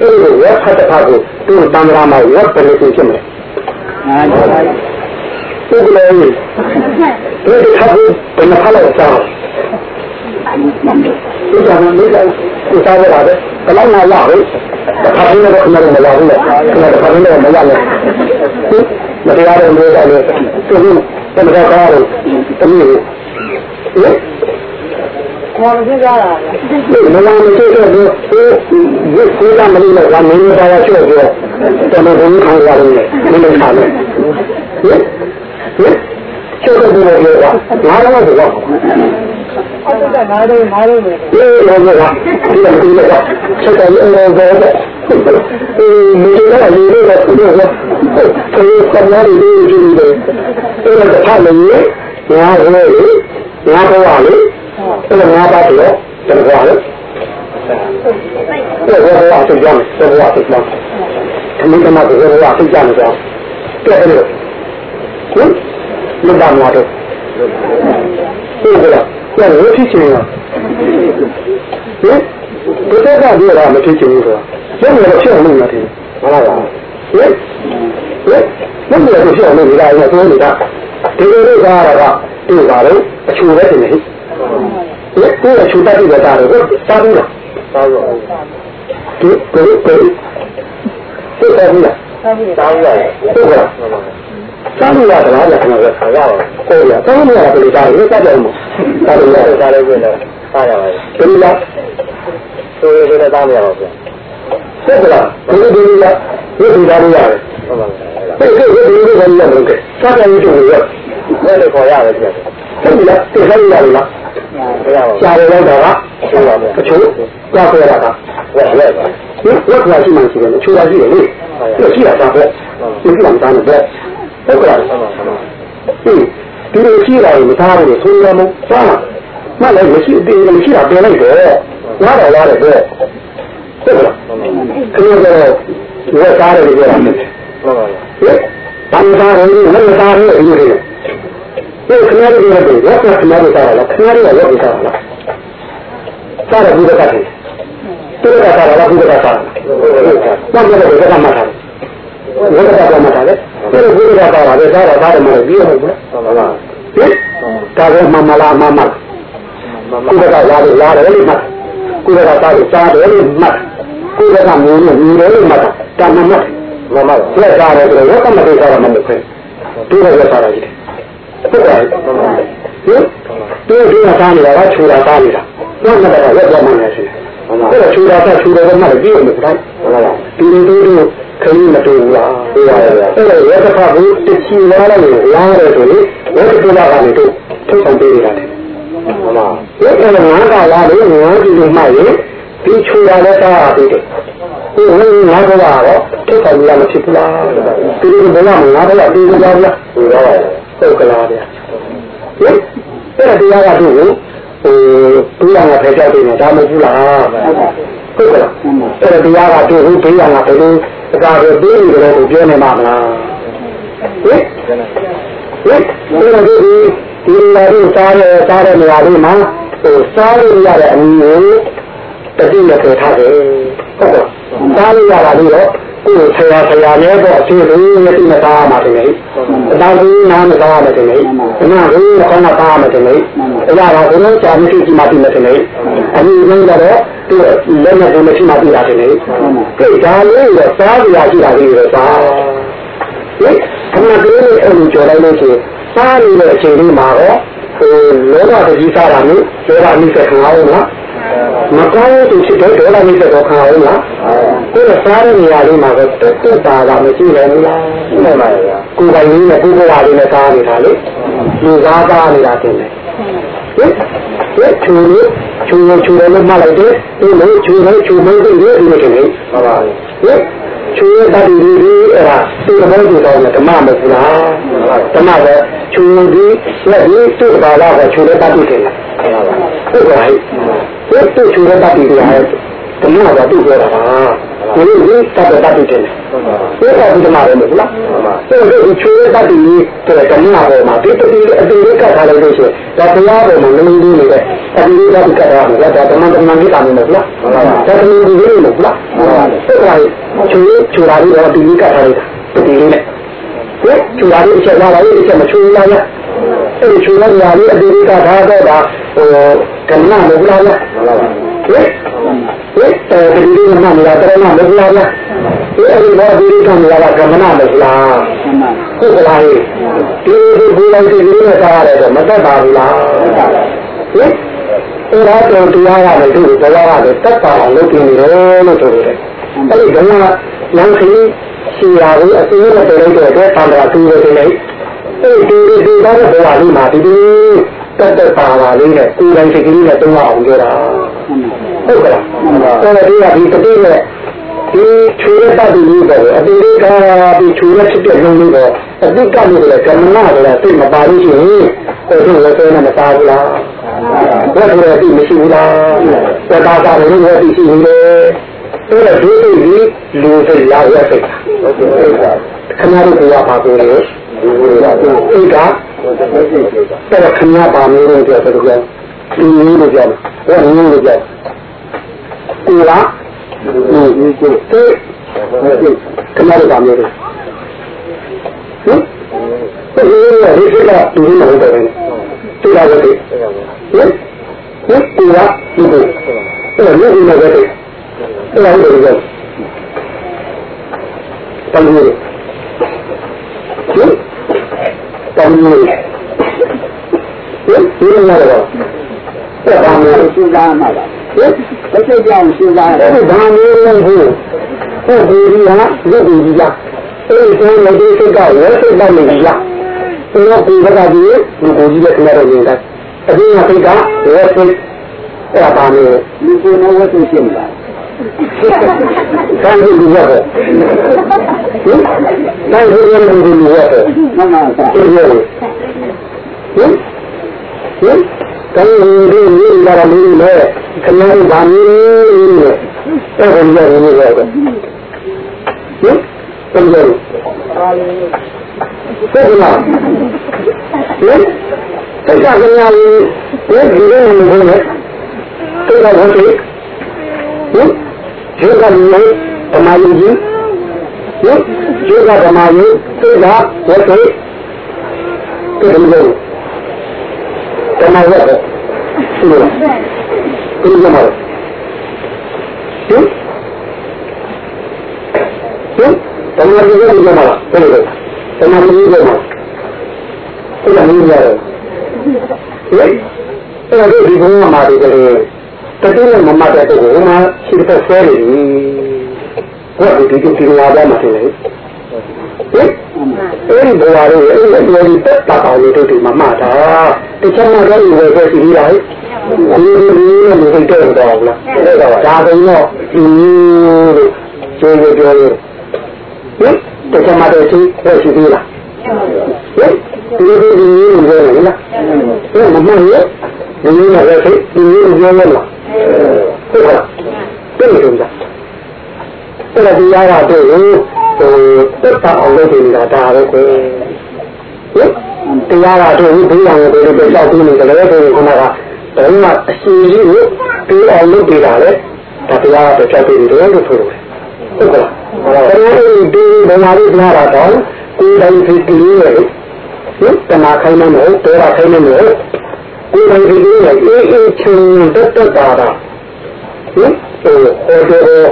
အဲ့ဒီဝတ်ဖတ်တဲ့ခါကိုသူ့တံ္ဍရာမှာဝတ်တယ်လို့ဖြစ်မယ်ဟုတ်ကဲ့ဟုတ်ကဲ့ဒီခါကိုဘယ်မှာလောက်စားဒီကနေ့လေးကိုစားရတာပဲဘယ်လောက်နာရလဲတစ်ခါလေးတော့ခဏလည်းမလာဘူးလေခဏတစ်ခါလေးတော့မရလဲမတရားတဲ့မျိုးတွေလည်းသူကတမတော်ကားတော့တမီးဟ င်ခေါ်ကြကြတာမလာမတွေ့တော့ဘူးဟိုဒီကိုကမလို့လည်းမင်းသားရချော့ပြောတမတော်ကြီးခံရတယ်မင်းလည်းခါမယ်ဟင်ဟင်ချော့တော့ပြောတာငါတော့တော့ဟုတ်ကဲ့နားလေးနားလေးပဲအေးလောကဒီလိုဒီလိုချက်တယ်အလောကောအေးမင်းလည်းလေးလေးကသူ့ကိုသူ့ကမားလေးကြည့်တယ်အဲ့ဒါကလည်းငါဟိုလေငါတော့လေ အဲ့ဒါငါပါတော့တကွာလေသိကြမယ်သဘောသိကြမယ်ဒီနေ့ကမှသဘောသိကြမယ်ကြောင်းတဲ့တယ်လို့ဟင်လွတ်ပါမလားတော့ဟုတ်ကဲ့ကျန်လို့ဖြစ်ချင်ရောဟင်ဒီတက်ကပြောတာမဖြစ်ချင်ဘူးဆိုတာဘယ်လိုဖြစ်အောင်လုပ်ရလဲမလားပါဟင်ဟင်ဘယ်လိုဖြစ်အောင်လုပ်ရလဲဆိုနေတာဒီလိုလေးကားတာကဒီပါလို့အချိုပဲတင်နေဟင် ကိုယ်အချိုတတ်ပြီးတော့တာတော့တားဘူးလားတားဘူးဒီကိုယ်ကိုယ်သိတယ်ဘူးလားတားဘူးတားဘူးဟုတ်ကဲ့တားလို့ရသလားဗျာခင်ဗျာခါရပါဟုတ်ရတားလို့ရတယ်ဒါလေးစတယ်မို့တားလို့ရတယ်ဒါလေးပြင်တော့တားရပါတယ်ဒီလားဆိုရတဲ့တားမရပါဘူးဟုတ်ကလားဒီလိုဒီလိုရဒီဒါလေးရတယ်ဟုတ်ပါဘူးဒီလိုဒီလိုလည်းရလို့ကဲစားတယ်လို့ရဘယ်လိုခေါ်ရလဲပြဟုတ်ပြီလားသိစားရရလား ရှားရတော့တာကအချိုးကြောက်ရတာကဝက်လက်ပါဒီဝက်ကရှိမှရှိတယ်အချိုးရရှိတယ်လေဒီရှိတာပေါ့ဒီရှိတာမသားနဲ့ပေါ့ဟုတ်ကလားဒီဒီလိုရှိတာကိုမသားဘူးဆိုရမစားမှလည်းမရှိသေးဘူးမရှိတာပြန်လိုက်တော့ငါတော့ရတယ်ပေါ့ဟုတ်ကလားခင်ဗျားကတော့ဝက်သားတယ်ပြောတာဟုတ်ပါဘူးဟဲ့ဘာသာရေးလဲမသားဘူးအရင်က ဒီခဏလေးပြောတယ်ဝတ်ကခဏလေးစားရလားခဏလေးဝတ်ပြီးစားရလားစားရဘူးကတည်းကတူကစားရလားဘူးကစားရလားဘာလို့လဲကမှတ်ထားဝတ်ကစားမှတ်ထားလေဒီဘူးကစားရလဲစားရသားတယ်မလို့ပြီးဟုတ်ဘူးဟုတ်ပါလားဟင်ဒါကမမလားမမကုကကလာလို့လာတယ်လို့မှတ်ကုကကစားလို့စားတယ်လို့မှတ်ကုကကမူးလို့မူးတယ်လို့မှတ်တာမမတ်မမလက်စားတယ်ဆိုတော့ဝတ်ကမသိစားရမှမဟုတ်ဘူးတူကစားရတယ် ဟုတ်ပါဘူးဟင်တူတူကစားနေတာကချူတာစားနေတာတော့မတော့ရက်တော့မှနေရှိတယ်အဲ့တော့ချူတာကချူတယ်ကမှလည်းပြီးလို့မတိုင်းဟုတ်လားဒီလိုတူတူခရီးမတူဘူးလားဟုတ်ပါရဲ့အဲ့တော့ရက်တစ်ခါဘူးတချီလာလိုက်လာတယ်ဆိုရင်ရက်တစ်ခါကနေတော့ထုတ်ဆောင်ပေးနေတာတယ်ဟုတ်လားရက်အဲ့တော့ငါးကလာလို့ငါးကြည့်လို့မှရင်ဒီချူတာလည်းစားရသေးတယ်ဟိုဟိုငါးကတော့ထုတ်ဆောင်ရမဖြစ်ဘူးလားဒီလိုဘယ်မှာငါးကတော့ပြီးကြပါလားဟုတ်ပါရဲ့ ဟုတ်ကလားဗျာဟင်အဲ့ဒါတရားကသူ့ကိုဟိုသူ့ရငါဖယ်ကြောက်နေတယ်ဒါမဟုတ်ဘူးလားဟုတ်ကလားအဲ့ဒါတရားကသူ့ကိုဘေးရငါဘယ်လိုအကာအကွယ်ပေးနေတယ်လို့ပြောနေမှာမလားဟင်ဟင်အဲ့ဒါဒီဒီလာပြီးစားရစားတဲ့နေရာလေးမှာဟိုစားရရတဲ့အမည်ကိုတတိယထထားတယ်ဟုတ်ကဲ့စားရရတာလေးတော့ ကိုယ်ဆရာဆရာနဲ့တော့အသေးလေးနဲ့တိမသားမှာတင်လေအသားကြီးနားမသားမှာတင်လေအနာကြီးခေါင်းမသားမှာတင်လေအဲ့ဒါတော့ဘုန်းကြီးစာမရှိကြည့်မှတင်မယ်တင်လေအရင်ကကတော့သူလက်နဲ့ဘုန်းမရှိမှပြတာတင်လေကဲဒါလေးတော့စားကြရရှိတာလေးတော့စားဟဲ့ခဏတည်းလေးအဲ့လိုကြော်လိုက်လို့ရှိရင်စားနေတဲ့အချိန်လေးမှာတော့ ဟိုလောကတကြီးစားတာမျိုးလောကမိတ်ဆက်ခံအောင်လားမကောင်းသူဖြစ်တဲ့ဒေါသမိတ်ဆက်တော့ခံအောင်လားကိုယ်စားတဲ့နေရာလေးမှာတော့တက်တက်တာကမရှိနိုင်ဘူးလားရှိနိုင်ပါရဲ့ကိုယ်ပိုင်ကြီးနဲ့ကိုယ်ဘဝလေးနဲ့စားနေတာလေလူသားသားနေတာတင်တယ်ဟင်ဟင်ချူလို့ချူရချူရလို့မှလိုက်တယ်ဒီလိုချူရချူမင်းသိတယ်ဒီလိုတင်နေပါပါဟင် ချူရတတ်ဒီဒီအဲ့ဒါသူ့ဘောကျတော့ဓမ္မမဟုတ်လားဓမ္မပဲချူဒီလက်ဒီသူ့ဘာလာပဲချူရတတ်တယ်ဟုတ်ကဲ့ဘယ်သူချူရတတ်တယ်လဲ ဓမ္မကသူ့ပြောတာပါဒီလိုကြီးတတ်တတ်တယ်တယ်ဘယ်ကဒီဓမ္မလဲမဟုတ်လားအဲ့ဒီချူရတတ်တယ်ဆိုတဲ့ဓမ္မပေါ်မှာဒီတတိအတူလေးကတ်ထားလိုက်လို့ရှိရင်ဒါတရားပေါ်မှာမင်းကြီးနေတဲ့အတူလေးကတ်ကတ်ရမှာဒါဓမ္မဓမ္မကြီးတာမျိုးမဟုတ်လားဒါဓမ္မကြီးလေးမဟုတ်လားအဲ့ဒါချူချူလာပြီးတော့ဒီလေးကတ်ထားလိုက်တာဒီလေးနဲ့ဟဲ့ချူလာပြီးအချက်လာလိုက်အချက်မချူလာရအဲ့ဒီချူလာရလေးအတူလေးကတ်ထားတော့ဒါဟိုဓမ္မမဟုတ်လား ဟဲ့ဟဲ့အဲဒီလိုမှမလားတရဏမဟုတ်လားဒီအဲ့ဒီဘောဒီကံလာကမနာမဟုတ်လားဟုတ်ကလားဒီဒီဘူလိုက်ဒီလိုနဲ့စားရတယ်တော့မတတ်ပါဘူးလားဟင်အဲ့ဒါတော့တရားရတယ်သူ့ဘဝရတယ်တတ်ပါအောင်လုပ်နေတယ်လို့ဆိုတယ်အဲ့ဒီကံကလမ်းခရီးရှိရာကိုအစင်းနဲ့တွေ့လိုက်တဲ့အတွက်တန်ត្រာသူ့ရဲ့နေအဲ့ဒီဒီဒီတော့ဘဝလေးမှာဒီဒီ တတ်တတ်ပါပါလေးနဲ့ကိုယ်တိုင်စိတ်ကလေးနဲ့သုံးအောင်ကြတာဟုတ်ကဲ့အဲ့ဒါဒီကဒီတတိနဲ့ဒီချူရတတ်ပြီးတော့အတိလေးကဒီချူရဖြစ်တဲ့လုံးလေးတော့အတိကလို့လည်းကမ္မနာလည်းသိမပါလို့ရှိရင်ဟိုသူလည်းသိနေမပါဘူးလားဘယ်လိုလဲသိမရှိဘူးလားသတာသာလည်းလည်းသိရှိနေတယ်အဲ့ဒါဒုစိတ်ကြီးလူစိတ်လာရစိတ်ဟုတ်ကဲ့ခဏတို့ကပါကိုလေဒီလိုပါအိတ်က အဲ့ဒါခဏပါမျိုးလို့ပြောတယ်ကွာဒီလိုလို့ပြောတယ်ဟောနည်းလို့ပြောကိုလားဒီကိုတေးခဏတို့ပါမျိုးလေဟင်ဒီလိုလေဒီကတူနေတယ်တဲ့တူလာတယ်ဟင်ဟင်ကိုလားဒီကိုအဲ့ဒါမျိုးနေတယ်အဲ့ဒါဟုတ်တယ်တမ်းလို့ဟင် တမ်းလို့ဟင်ဒီလိုလားအဲ့ဒါမျိုးစဉ်းစားမှပါဟင်တစ်ချက်ကြောင်စဉ်းစားတယ်အဲ့ဒါမျိုးလည်းဟုတ်ဟုတ်ဒီကြီးဟာရုပ်ကြီးလားအဲ့ဒီဆိုလည်းဒီစိတ်ကဝဲစိတ်လိုက်နေလားအဲ့တော့ဒီဘက်ကကြီးဒီကိုကြီးလည်းခဏတော့နေတာအပြင်ကစိတ်ကဝဲစိတ်အဲ့ဒါပါမျိုးလူကိုယ်နဲ့ဝတ်စုဖြစ်နေတာ တန်းကြီးလူရတယ်ဟင်တန်းကြီးလူလူလူရတယ်မှန်ပါပါဒီလိုဟင်ဟင်တန်းကြီးလူလူလာတယ်လေခဏတော့ဗာမီးအဲ့ဒါလည်းလူလူရတယ်ဟင်တန်းကြီးဆက်လာဟင်စိတ်ကကညာလေးဘယ်ဒီလိုမျိုးလဲစိတ်ကဘာဖြစ်ဟင် ဒီကနေ့ဓမ္မယုံကြည်ဟင်ဒီကဓမ္မယုံစိတ်ကဘာဖြစ်ဒီလိုမျိုးဓမ္မယုံဒီလိုဒီလိုမျိုးဟင်ဟင်ဓမ္မယုံဒီလိုမျိုးလားဘယ်လိုဓမ္မယုံဒီလိုမျိုးအဲ့ဒါမျိုးရတယ်ဟင်အဲ့ဒါဒီဘုံမှာဒီကလေး တတိယမမတဲ့ကိုဟိုမှာရှိတဲ့ဆဲနေပြီဘုရားဒီဒီဒီလာပါမှာတယ်ဟင်အဲ့ဒီဘဝလေးအဲ့ဒီဘဝလေးတက်တာအောင်လို့ဒီမှာမှတာတခြားမှာတော့ဝယ်ပဲရှိသေးလားဒီဒီဒီလို့သိတော့တော့လားဒါဘုံတော့ဒီလို့ကျေကျေပြောလို့ဟင်တခြားမှာတော့ရှိဝယ်ရှိသေးလားဟင်ဒီဒီဒီလို့ပြောလို့လားဟင်မမရဲ့ဒီလိုနဲ့ပဲဒီလိုပြောလို့လား ဟုတ်ကဲ့ပြည့်စုံကြအဲ့ဒါဒီရတာတို့ဟိုတက်တာအောင်လုပ်နေတာဒါပဲကွယ်ဟင်တရားရတို့ဒီဘုရားကိုဒီလိုပြောက်ပြီးနေတယ်လေဒီခုနကဘုရားအစီအကြီးကိုပြီးအောင်လုပ်ပြတာလေဒါတရားရတော့ကြောက်ပြီးတယ်လို့ဆိုတယ်ဟုတ်ကဲ့အဲ့ဒီဒီဘုရားလေးပြောတာတော့ကိုယ်တိုင်ဖြစ်ပြီးလေဟင်တနာခိုင်းနေမဟုတ်တော်ခိုင်းနေမဟုတ် ကိုယ်တိုင်ဖြစ်ပြီးလေအေးအေးချင်းတက်တက်တာတာဟင်ဟိုဟိုတော့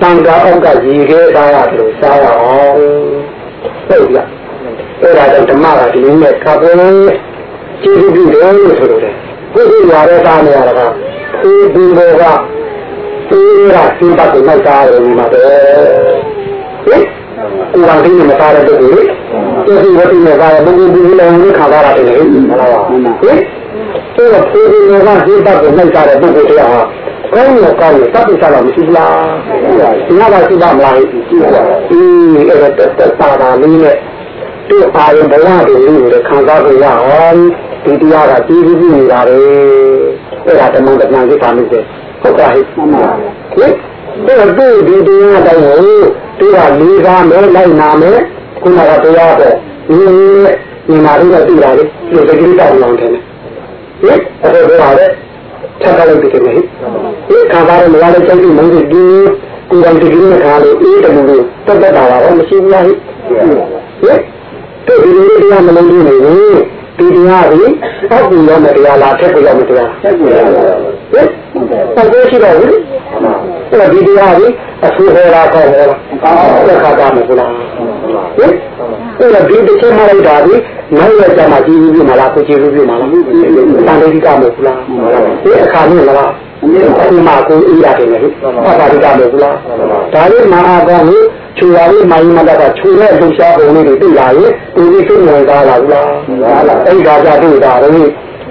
တန်ခါအောက်ကရေခဲသားရတယ်လို့စားရအောင်ဟုတ်ပြီအဲ့ဒါကြောင့်ဓမ္မကဒီလိုနဲ့ခပ်ပေါ်ကြည့်ကြည့်တယ်လို့ဆိုလို့တယ်ကိုယ်ကရတဲ့သားနေရတာကဒီဒီဘောကဒီရစိတ်ပတ်ကိုနောက်သားတယ်ဒီမှာပဲဟင်ကိုယ်ကဒီမသားတဲ့ပုဂ္ဂိုလ်လေဒီဒီဝတိနဲ့သားတဲ့ပုဂ္ဂိုလ်ဒီလည်းဝင်ခါသားတယ်လေဟုတ်လားဟင် အဲ့တော့ဒီဒီဘောကစိတ်ပတ်ကိုနောက်သားတဲ့ပုဂ္ဂိုလ်တရားဟာကောင်းရောကောင်းရောသတ်ပြစားတော့မရှိဘူးလားဒီမှာရှိပါမလားရှိပါဘူးအေးအဲ့ဒါတက်တာပါလေးနဲ့ဒီအာရုံဘဝတွေလို့ခံစားကြရအောင်ဒီတရားကကြည့်ကြည့်နေတာလေအဲ့ဒါဓမ္မတဏှာကိစ္စမျိုးပဲဟုတ်ကဲ့ဟဲ့မှန်ပါဟင်အဲ့တော့ဒီတရားတိုင်းကိုဒီကလေးစားမယ်လိုက်နာမယ်ခုနကတရားပေါ့ဒီဒီမှာလေးကသိတာလေဒီတတိတောင်းလောင်းတယ် ဟင်အဲ့ဒါပါလေချက်လိုက်တယ်ခင်ဗျဒီခါသားရမလာတဲ့စိတ်ကြီးမင်းကြီးဒီကိုယ်တိုင်တကယ်နဲ့ခါလို့အေးတယ်လို့တက်တက်တာတော့မရှိဘူးလားဟင်တို့ဒီလိုတရားမလုံးနေဘူး ဒီတရားကြီးအောက်ပြီးတော့မတရားလားထက်ပြီးတော့မတရားထက်ပြီးတော့ဟင်ဆက်ကိုရှိတော့ဘူးအဲ့ဒီတရားကြီးအဆူဟောတာခေါ်ဟောလားသက်ခါတာမဟုတ်လားဟင်အဲ့ဒီတစ်ချက်မှလိုက်တာဒီနိုင်ရကြမှာကြည်ပြီးမှလားကိုကြည်ပြီးမှလားတန်တေကမဟုတ်လားဒီအခါနဲ့လားအခုမှကိုအေးရတယ်လေဘာသာတိကမဟုတ်လားဒါလေးမအားကောင်းလို့ ချူပါလေးမိုင်းမတကချူတဲ့လှူရှားပုံလေးတွေသိလာရင်ဒီလိုသိဝင်သားလာဘူးလားအဲ့ဒါကြတွေ့တာလေ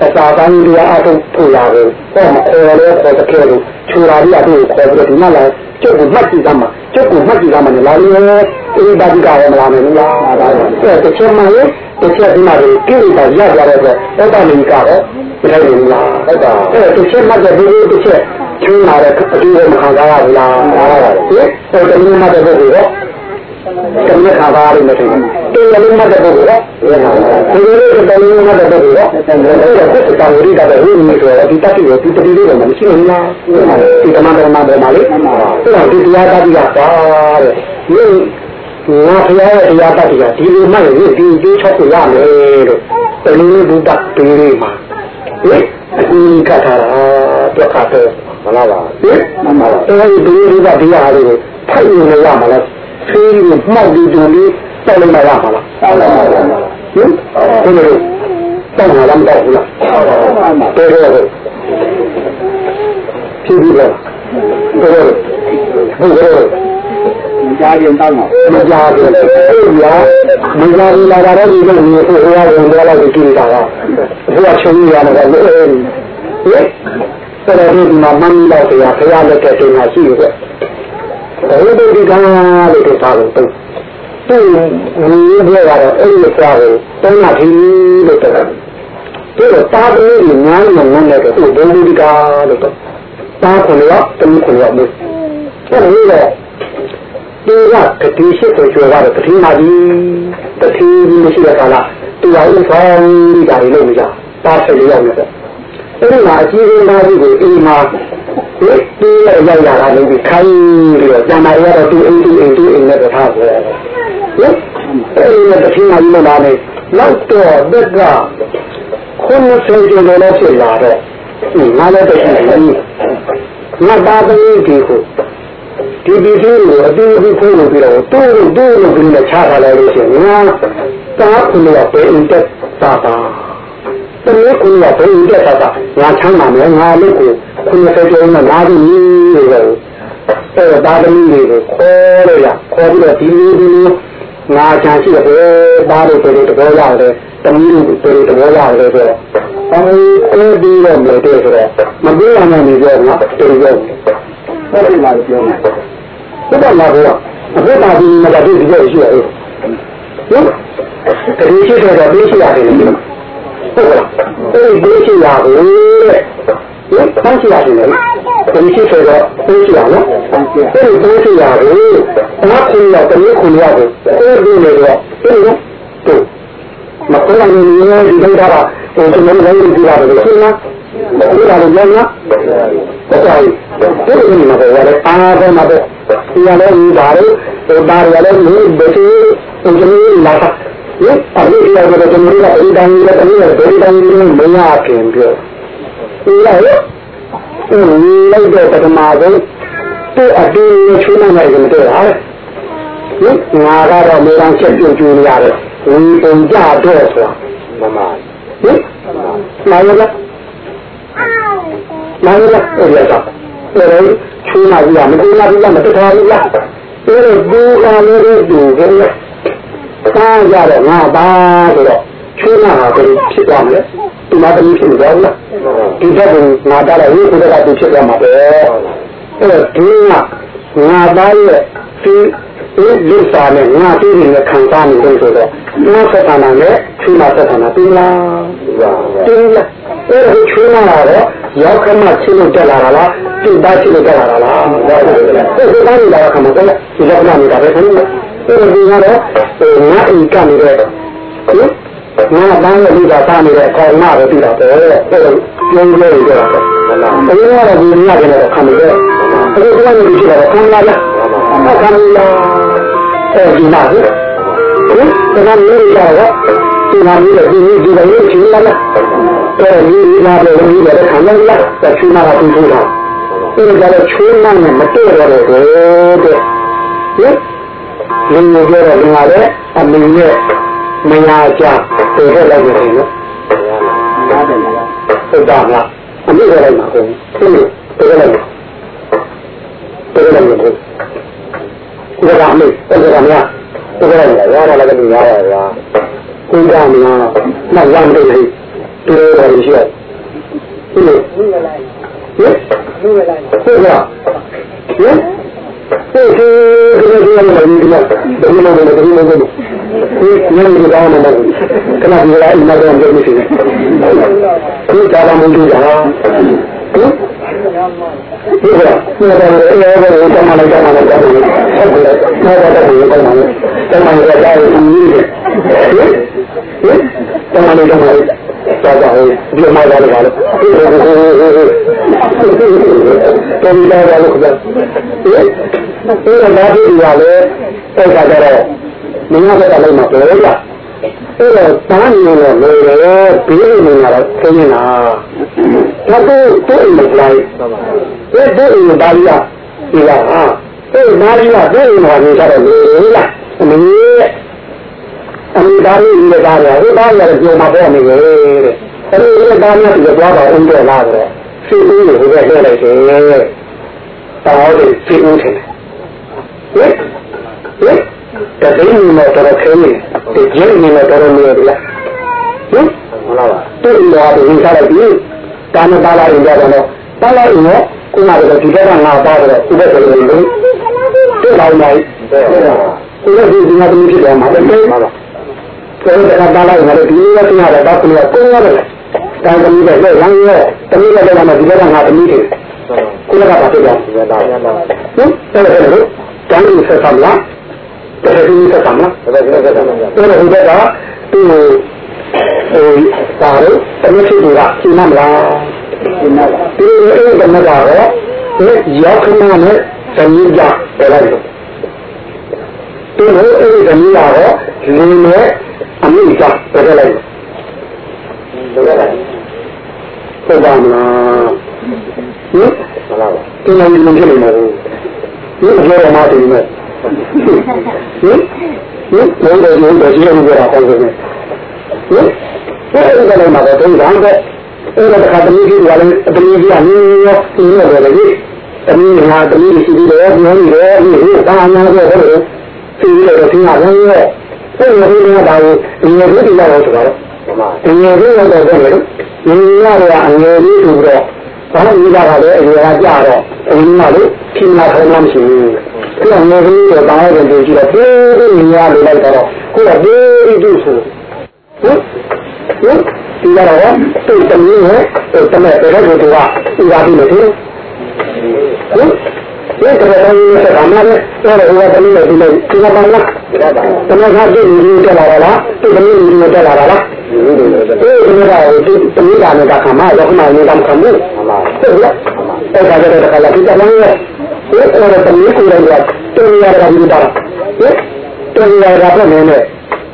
အစာတိုင်းတရားအထုတ်ထုတ်ရပဲဟောမခေါ်လဲခေါ်တဲ့ကဲလို့ချူလာပြီးအထုတ်ခေါ်ပြီးဒီမှာလာကျုပ်ကမှတ်ကြည့်သမှာကျုပ်ကမှတ်ကြည့်သမှာလာလေအေးပါတိကရောမလာမယ်လားအဲ့တစ်ချက်မှရင်တစ်ချက်ဒီမှာကိလေသာရကြတဲ့အတွက်အဲ့ဒါလေးကတော့မထိုက်ဘူးလားဟုတ်ပါအဲ့တစ်ချက်မှတ်တဲ့ဒီလိုတစ်ချက်ချွေးလာတဲ့အကျိုးကိုမခံစားရဘူးလားဟင်အဲ့တမင်းမတဲ့ပုဂ္ဂိုလ်ရော တမင်းခံစားရမယ်ဆိုရင်တေရလုံးမတဲ့ပုဂ္ဂိုလ်ရောဒီလိုလေးတမင်းမတဲ့ပုဂ္ဂိုလ်ရောအဲ့ဒါကိုတောင်းရတာပဲဟိုနေဆိုတော့ဒီတတိကိုဒီတတိလေးတော့မရှိဘူးလားဒီတမန်တော်မှာပဲမှာလေအဲ့ဒါဒီတရားတတိကပါတဲ့ဒီငါဖရာရဲ့တရားတတိကဒီလိုမှရင်ဒီဒီချက်ကိုရမယ်လို့တလူဘုဒ္ဓတေးလေးမှာဟင်အခုကထားတာတော့ခါတော့မလားပါဟင်မှန်ပါပါအဲဒီဒီလိုကတရားလေးကိုထိုက်နေရမှာလား ဖေးကိုမှောက်ပြီးတူလေးတောက်လိုက်မှရမှာလားတောက်လိုက်ပါဟင်ဒီလိုတောက်မှာလားမတောက်ဘူးလားတော်တော်ဖြစ်ပြီးတော့တော်တော်ဟုတ်ကဲ့ကြားရင်တောင်းမှာမကြားဘူးအဲ့ရမကြားဘူးလာတော့ဒီလိုမျိုးဟိုဟိုဝင်တော့လည်းကြည့်နေတာကဘုရားချုံရရတယ်လေဟဲ့ဆိုတော့ဒီမှာမမ်းလောက်တရားဘုရားလက်ထက်တင်မှာရှိရဲ့ ဘုရားဒီကံလို့ပြောတာလို့သူဒီပြောတာတော့အဲ့ဒီသွားကိုတောင်းတာဒီလို့ပြောတာဒီတော့တားပြီးညားနေနေတယ်သူဘုရားဒီကလို့တော့တားခွန်ရောတမခွန်ရောမျိုးအဲ့လိုတော့ဒီကတတိရှိကိုကျော်တာတတိမာကြီးတတိမရှိတဲ့ကာလသူကဥဆောင်ဒီကလေးလို့မကြတားဆက်လို့ရောက်နေတယ် အဲ့ဒီမှာအကြီးကြီးသားကြီးကိုအိမ်မှာဒီဒီရောက်လာတာလည်းဒီခိုင်းပြီးတော့ကျန်တာရတော့သူအိမ်သူအိမ်သူအိမ်နဲ့တထားဆိုရတယ်ဟင်အဲ့ဒီတတိမာကြီးမလာနဲ့နောက်တော့ဘက်ကခုနစေကျော်လို့ဖြစ်လာတော့ငါလည်းတရှိတယ်ငါသားသမီးဒီကိုဒီဒီသေးကိုအတူတူခိုးလို့ပြီးတော့တူတူလို့ပြီးတော့ချထားလိုက်လို့ရှိရင်ငါသားခုလို့ပဲအင်တက်တာပါ တမီးခုလို့ပဲအင်တက်တာပါငါချမ်းပါမယ်ငါလေးကိုခုနှစ်ကျော်ကျော်နဲ့ငါဒီလို့တော့အဲ့ဒါသမီးတွေကိုခေါ်လို့ရခေါ်ပြီးတော့ဒီလိုဒီလိုငါချမ်းရှိတယ်ဘာလို့ပြောလို့တဘောရတယ်တမီးတို့ပြောလို့တဘောရတယ်ဆိုတော့အဲဒီပြီးတော့မြေတဲ့ဆိုတော့မပြေးရနိုင်နေပြောနော်တော်တော်ဟုတ်တယ်လားပြောမှာဘုရားလာဘောအခုတာဒီမလာဒီကြည့်ရှိရအောင်ဟုတ်တတိရှိတော့ဒီရှိရတယ်လေ ဟုတ်လားအဲဒီဒီရှိရဘူးတဲ့ဟုတ်ဆန်းရှိရတယ်လေတတိရှိဆိုတော့ဒီရှိရနော်အဲဒီဒီရှိရဘူးဘာခုရတတိခုရဘူးအဲဒီနေတော့ဒီနော်တူမပေါ်လာနေနေဒီဒိဋ္ဌာဟိုကျွန်တော်လည်းကြည့်ရတယ်ရှင်းလားဒီလာလို့ညံ့ဟုတ်ကဲ့ဒီလိုမျိုးတော့ရတယ်အားတော့မှာတော့ဒီရလည်းဒီပါလို့ဟိုဒါရလည်းဒီဘယ်လိုဟိုကျွန်တော်လာတာ ဒီအခုဒီရောက်တော့ကျွန်တော်ကဒီတိုင်းလည်းတမီးလည်းဒီတိုင်းလည်းမရခင်ပြောဒီလိုက်ဟိုလိုက်တော့ပထမဆုံးသူ့အတူချူးနိုင်တယ်မတွေ့ရဘူးဟင်ငါကတော့မေးအောင်ချက်ပြုတ်ကျူးနေရတယ်ဝီပုံကြတော့ဆိုတာမမဟင်လာရလားလာရလားအဲ့ဒါတော့အဲ့ဒါချူးနာပြီးမတူနာပြီးမတထားဘူးလားအဲ့ဒါဘူကလည်းတူခဲ့လား စားကြတော့ငါပါဆိုတော့ချူးနာကဖြစ်သွားမယ်ဒီမှာတည်းဖြစ်သွားလားဒီဘက်ကငါတားလိုက်ဒီဘက်ကသူဖြစ်သွားမှာပဲအဲ့တော့ဒီကငါသားရဲ့ဒီဒီလိစာနဲ့ငါသိနေတဲ့ခံစားနေလို့ဆိုတော့ငါသက်သာနာနဲ့ချူနာသက်သာနာတင်လားတင်လားအဲ့ဒါချူနာတော့ရောက်ခမချင်းလို့တက်လာတာလားတိသားချင်းလို့တက်လာတာလားအဲ့ဒါဒီသားနေတာခမတော့ဒီလောက်လာနေတာပဲခဏအဲ့ ဒါဒီကတော့ငါအိမ်ကနေတော့ငါဘာလို့ဒီကစားနေတဲ့အကောင်မပဲပြီးတာပဲအဲ့ဒါပြောင်းလဲနေကြတာပဲဟုတ်လားအဲ့ဒီကတော့ဒီညကတော့ခံနေတယ်အခုကလည်းဒီဖြစ်တော့ခံလာလားခံလာအဲဒီမှာဟင်ဒါကလည်းရတော့ဒီမှာဒီလိုဒီဒီလိုချင်းလာလားအဲဒီမှာလည်းဒီလိုခံလာလားတချို့မှာတူတူတာဒီလိုကြတော့ချိုးမှနဲ့မတွေ့တော့တယ်တဲ့ဟင် လင်းနေကြတော့ငါလည်းအမင်းနဲ့မညာကြပြေခဲ့လိုက်နေတယ်နော်ဟုတ်တာလားအမိခဲ့လိုက်မှာကိုသူ့ပြေခဲ့လိုက်ပြေခဲ့လိုက်ကိုဒီကနေ့ပြေခဲ့မှာပြေခဲ့လိုက်ရရလည်းလည်းရရရကိုကြမလားမရမ်းတယ်လေတူတယ်ရှိရဒီလိုဟင်ဟုတ်ကဲ့ဟုတ်ကဲ့ဟင်ဟုတ်ကဲ့ ဒီလိုဒီလိုဒီလိုဒီလိုဒီလိုဒီလိုဒီညနေကောင်းတယ်ခဏဒီလားအိမ်မှာတော့ပြောနေတယ်ဒီသာလာမှုကြီးဟာဒီဒီကနေ့တော့အေးအေးကိုတမလိုက်တမလိုက်တမလိုက်ဟုတ်ကဲ့တော့တော့တော့တမလိုက်တမလိုက်ကြားရည်ကြီးတယ်ဟင်တမလိုက်တ မလိုက်တော့တော့ဒီမှာလာလို့တော်ပြီတော့လို့ခင်ဗျာဒီတော့ဒါဒီရလေအဲ့ဒါကြတော့မင်းကလည်းလိုက်မှာပြောရအဲ့တော့တားနေလို့လေဘေးနေလာတော့ခင်းနေတာဒါတော့တို့အိမ်မလိုက်အဲ့တို့အိမ်ဘာလို့ဒီလားဟာအဲ့မာရီကတို့အိမ်မှာနေကြတော့လေလားအမေ အမေဒါလေးနေကြတယ်ဟိုသားရတယ်ပြောမှာပေါ့နေလေတဲ့အဲ့ဒီဒါမျိုးဒီတော့တော့အင်းတယ်လားဆိုတော့စီဦးကိုဟိုကလှည့်လိုက်တယ်တော်တယ်စီဦးတယ်ဟင်ဟင်တတိယမှာတော့ခင်းနေတယ်ကျင်းနေမှာတော့နေရလားဟင်ဟုတ်လားတူရောဒီစားလိုက်ပြီတာမပါလာရင်တော့ပါလာရင်တော့ခုနကဒီကကငါပါတော့ဥပဒေလို့တူလိုက်နိုင်ဥပဒေဒီမှာတည်းဖြစ်တယ်မှာလည်းဟုတ်ပါလား ဆိုတော့ဒါလာရင်လည်းဒီလိုသိရတယ်တော့ကိုယ်ကကိုယ်ရတယ်တန်သမီးပဲရမ်းရဲသမီးလည်းလည်းမှာဒီကကငါသမီးတယ်ကိုယ်ကပါဖြစ်တယ်ဟင်တယ်တယ်တန်ပြီးဆက်ဆံလားတယ်ဒီဆက်ဆံလားတယ်ဒီဆက်ဆံလားအဲ့ဒါဟိုကသူ့ဟိုပါတော့သမီးဖြစ်သူကရှင်းမလားရှင်းမလားဒီလိုအဲ့ဒါမှတော့ရောက်ခဏနဲ့သမီးကြတယ်လိုက် သူတို့အဲ့ဒီသမီးကတော့လင်းနဲ့အမိကပြခဲ့လိုက်တယ်ပြခဲ့လိုက်ဟုတ်ပါမလားဟင်မလားဒီလိုမျိုးဖြစ်နေမှာဘူးဒီအကျော်မှာတည်နေဟင်ဟင်ဘယ်လိုလဲဘယ်လိုလဲပြောတာကောင်းတယ်ဟင်အဲ့ဒါလည်းမှာတော့တုံးတယ်အဲ့ဒါတခါတည်းကြီးကလည်းတမီးကြီးကနေရောဒီလိုပဲလေတမီးဟာတမီးရှိသေးတယ်ပြောနေတယ်ဒီဟိုတာနာပြော တယ်ဒီလိုတော့သင်ရတယ်ရောအဲ့ဒီလိုမျိုးပါဘူးအငယ်လေးတွေရောက်ဆိုတော့အငယ်လေးရောက်တော့တယ်လေညီရကအငယ်လေးဆိုတော့ဘာလို့ညီလာတာလဲအငယ်ကကြတော့အငယ်ကလေခိမထုံးမှမရှိဘူးအဲ့အငယ်လေးတော့တောင်းရတယ်ကြည့်တော့ပြေးပြီးညီရလို့လိုက်တော့ကိုယ်ကပြေးပြီးသူ့ဆိုဟုတ်ဟုတ်ဒီကတော့သူ့တမီးနဲ့တမဲတဲ့ကိုသူကဥပါပြီးလို့ဟုတ်ဒီကတော့လည်းဆက်မှာလေအဲ့ဒါကတမီးနဲ့ဒီလိုဒီမှာပါလားတမခါကြည့်နေကြလာလားဒီတ မီးနေကြလာလားဒီဒီကတော့ဒီတမီးကလည်းခမရောက်မှလည်းကမခမှုဟုတ်လားအဲ့ဒါကြတဲ့ခါလာဒီတမီးရဲ့ဒီအဲ့ဒါတမီးကိုလည်းတူရတာဒီတာဟင်တူရတာပဲနည်းနည်း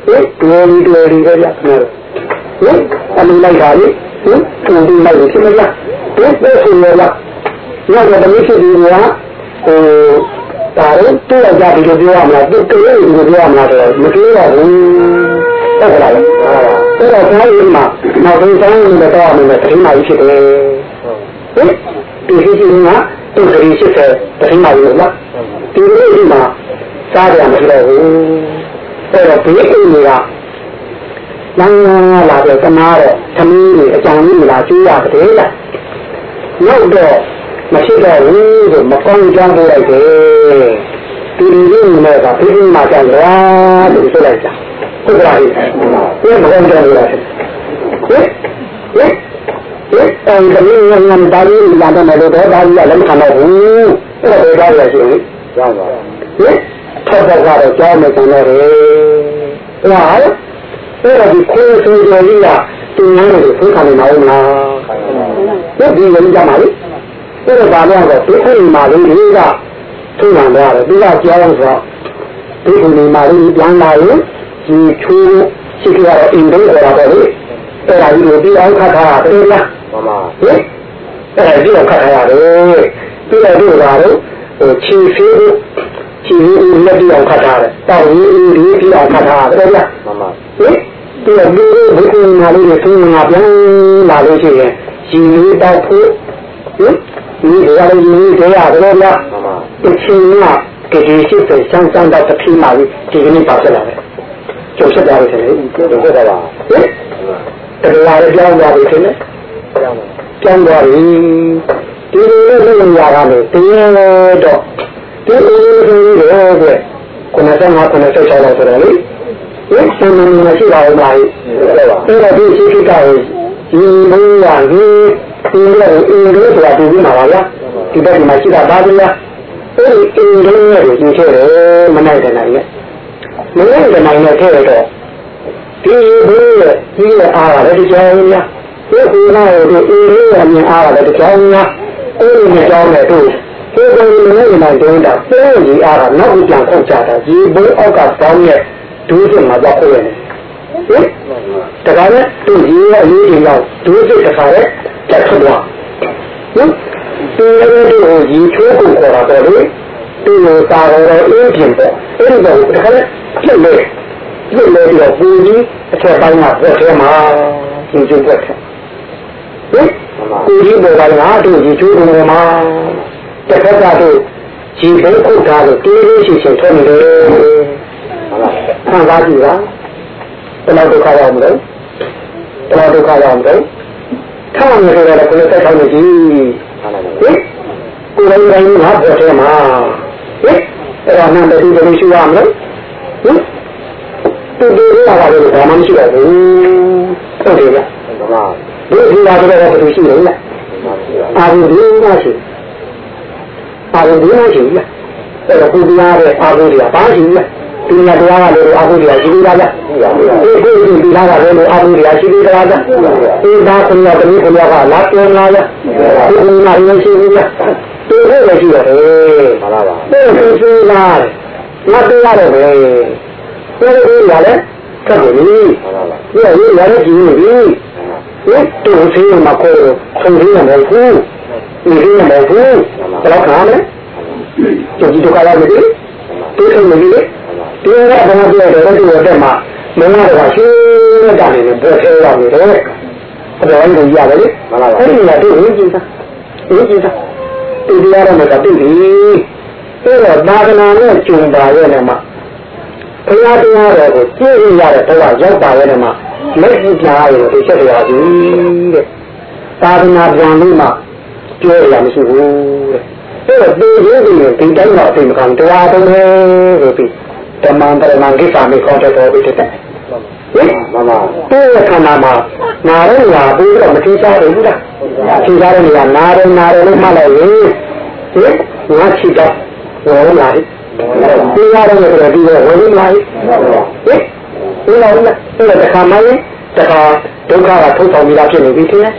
ဟင်တူရီတူရီပဲကြာဟင်အမီလိုက်ပါလေဟင်တူရီလိုက်လို့ဖြစ်မလား ဟင်ပြေဆိုရလားညတော့တမီးဖြစ်ပြီးကဟိုဒါတော့တူရကြဒီလိုပြောရမလားတူတူလေးဒီလိုပြောရမလားဆိုတော့မပြောတော့ဘူးဟုတ်ကဲ့လားအဲ့တော့ဆောင်းရင်မှာနောက်ဆုံးဆောင်းရင်တော့တော့မယ်တတိမာကြီးဖြစ်တယ်ဟင်ဒီရှိရှိကသူ့ခရီးရှိတဲ့တတိမာကြီးလားဒီလိုဒီမှာစားရမှာတော့ဘူးအဲ့တော့ဒီအိမ်ကလမ်းလာတော့တနာတော့သမီးတွေအကြောင်းကြီးလာကျူးရတယ်လားနောက်တော့ မရှိတော့ဘူးဆိုမကောင်းကြောင်းပြောလိုက်တယ်ဒီလိုမျိုးနဲ့ကဒီလိုမှကြောင်းလားလို့ဆိုလိုက်တာဟုတ်ကဲ့ဒီမကောင်းကြောင်းပြောလိုက်ဟင်ဟင်ဟင်အဲဒီလိုမျိုးဒါလေးလာတယ်လို့တော့ဒါကြီးလည်းမခံတော့ဘူးအဲ့ဒါတော့ဒါရရှိရင်ကြောင်းပါဟင်ထပ်တော့ကတော့ကြောင်းမယ်ခံရတယ်ဟောအဲ့ဒါဒီကိုယ်ဆိုးတော်ကြီးကသူများတွေဖုန်းခံနေမှာဦးလားဟုတ်ဒီလိုကြမှာလေ အဲ့ဒါဘာလို့လဲဒီအိမ်မှာလေးတွေကသူ့မှာတော့သူကကြောင်းဆိုတော့ဒီအိမ်မှာလေးပြန်လာရင်ဒီချူရှိကြတော့အိမ်တွေပေါ်တာပဲလေအဲ့ဒါကြီးကိုပြီးအောင်ခတ်ထားတာတယ်လားမှန်ပါဟင်အဲ့ဒါကြီးကိုခတ်ထားရတယ်ပြီးတော့ဒီကတော့ဟိုချီဖီးချီဖီးလက်ပြီးအောင်ခတ်ထားတယ်တောက်ရင်းဒီပြီးအောင်ခတ်ထားတယ်လားမှန်ပါဟင်ဒီလိုမျိုးဘုရားနာလေးတွေသူငါပြန်လာလို့ရှိရင်ရှင်လေးတောက်ဖို့ဟင် ဒီကလေးကြီးတွေရတယ်လားမှန်ပါဒီချင်းကဒီရှိတဲ့စမ်းစမ်းတော့တစ်批မှဒီကနေ့ပါဆက်လာတယ်ကျုပ်ဆက်သွားတယ်လေကျုပ်ဆက်သွားပါဟင်တရားလည်းကြောင်းသွားပြီရှင်လေကြောင်းသွားပြီဒီလိုလေးလုပ်ရတာလေတင်းတော့ဒီလိုလေးတွေပဲ95 96လောက်ဆိုတော့လေဒီစံနမရှိပါဘူးလားအဲ့တော့ဒီရှိခိတကိုဒီလိုရရင် အင်းလေးအင်းလေးဆိုတာဒီပြီးမှာပါဗျာဒီဘက်ဒီမှာရှိတာပါဗျာအဲ့ဒီအင်းလေးရဲ့ကိုကျင်းခဲ့တယ်မနိုင်တဲ့နိုင်နဲ့မနိုင်တဲ့နိုင်နဲ့ထည့်ရတော့ဒီဘုရားကြီးရဲ့အားရတယ်ဒီကြောင်းများဒီကူနာရဲ့ဒီအင်းလေးရဲ့အမြင်အားရတယ်ဒီကြောင်းများအဲ့ဒီနဲ့ကြောင်းနဲ့တို့ဒီဘုရားမနိုင်နိုင်တဲ့တာပြည့်ကြီးအားကနောက်ပြန်ခုတ်ကြတာဒီဘုအောက်ကပေါင်းရဲ့ဒုစရမှာတော့ကိုယ်ရတယ်ဟင်တခါနဲ့သူ့ကြီးရဲ့အရေးကြီးတော့ဒုစရတခါနဲ့ တက်ထွက်သွားဟင်ဒီလိုတို့ရီချိုးကိုခေါ်တာပေါ့လေဒီလိုသာတော်အင်းပြင်ပေါ့အဲ့ဒီတော့တခါနဲ့ပြည့်လေပြည့်လေပြီးတော့ပူကြီးအထက်ပိုင်းမှာပြတ်ထဲမှာကျင်းကျင်းပြတ်ထဲဟင်ပူကြီးပေါ်ပိုင်းကတို့ရီချိုးကိုမှာတစ်ခါကတော့ရီဘုတ်ခုတ်ထားလို့တေးလေးရှိရှိထွက်နေတယ်ခံစားကြည့်လားဘယ်လောက်ဒုက္ခရောက်မလဲဘယ်လောက်ဒုက္ခရောက်မလဲ ထားမယ်ဆိုတော့ကိုယ်သက်ဆောင်နေကြီးဟင်ကိုယ်လည်းတိုင်းငါပေါ်ထဲမှာဟင်အဲ့ဒါမှန်တယ်ဒီလိုရှိရမလဲဟင်တူတူရပါလို့ဘာမှမရှိတော့ဘူးဟုတ်တယ်ဗျာဘုရားကတော့ဘယ်လိုရှိလဲလဲအာရုံဒီမရှိအာရုံဒီမရှိဗျာအဲ့တော့ကိုတရားရဲ့အာရုံတွေကဘာရှိလဲ ဒီညတရားကလည်းအာဟုရိယရှိသေးလားဗျ။ဒီဒီဒီဒီလားကလည်းအာဟုရိယရှိသေးလားဗျ။ဒီဒါခုနကတည်းကကလာပြောလာဗျ။ဒီနာရင်းရှိသေးဗျ။ဒီလိုလည်းရှိရတယ်။မှန်ပါပါ။ဒီလိုရှိလား။မတရားတော့ပဲ။ဒီလိုရလဲကတ်လို့ဒီမှန်ပါပါ။ဒီလိုရလဲကြည့်နေပြီ။ဒီတူစီမှာကိုဆုံးရမယ်ဘူး။ဒီရမယ်ဘူး။ဘယ်တော့ခါမလဲ။ကြည့်ကြည့်တော့ကလည်းဒီဒီလိုမျိုး ဒီကဘာမှပြောတယ်ဒီလိုတက်မှာမင်းကတော့ရှင်းတာနေတယ်ပေါ်ထဲရောက်နေတယ်အဲ့ဒါလည်းရတယ်လေမှန်ပါပါအဲ့ဒီကတို့ရင်းကြည့်တာရင်းကြည့်တာဒီတရားတော့မကတိပြီအဲ့တော့သာသနာနဲ့ကျုံပါရဲ့နဲ့မှာဘုရားတရားတော်ကိုကြည့်ရတဲ့ဘဝရောက်ပါရဲ့နဲ့မှာလက်ကြည့်ကြရရင်ဒီချက်တရားကြီးတဲ့သာသနာပြန်လို့မှပြောရမရှိဘူးတဲ့အဲ့တော့ဒီလိုဒီဒီတိုင်းတော့အသိမခံတရားတော်လို့ပြီး ဓမ္မံပရမံကိစ္စမေကောတဲ့တော်ပြီးတဲ့ဟင်မမဒီခန္ဓာမှာနာရဲနာပြီးတော့မထင်ရှားဘူးလားထင်ရှားတဲ့နေရာနာရဲနာရဲလို့မှတ်လိုက်ရင်ဟင်ငါချီတော့ဝေါ်လာတယ်ဒီရတယ်ဆိုတော့ဒီတော့ဝေါ်လာတယ်ဟင်ဒီလိုလဲအဲ့ဒါတခါမှရင်တခါဒုက္ခကထုတ်ဆောင်ပြီးသားဖြစ်နေပြီထင်တယ်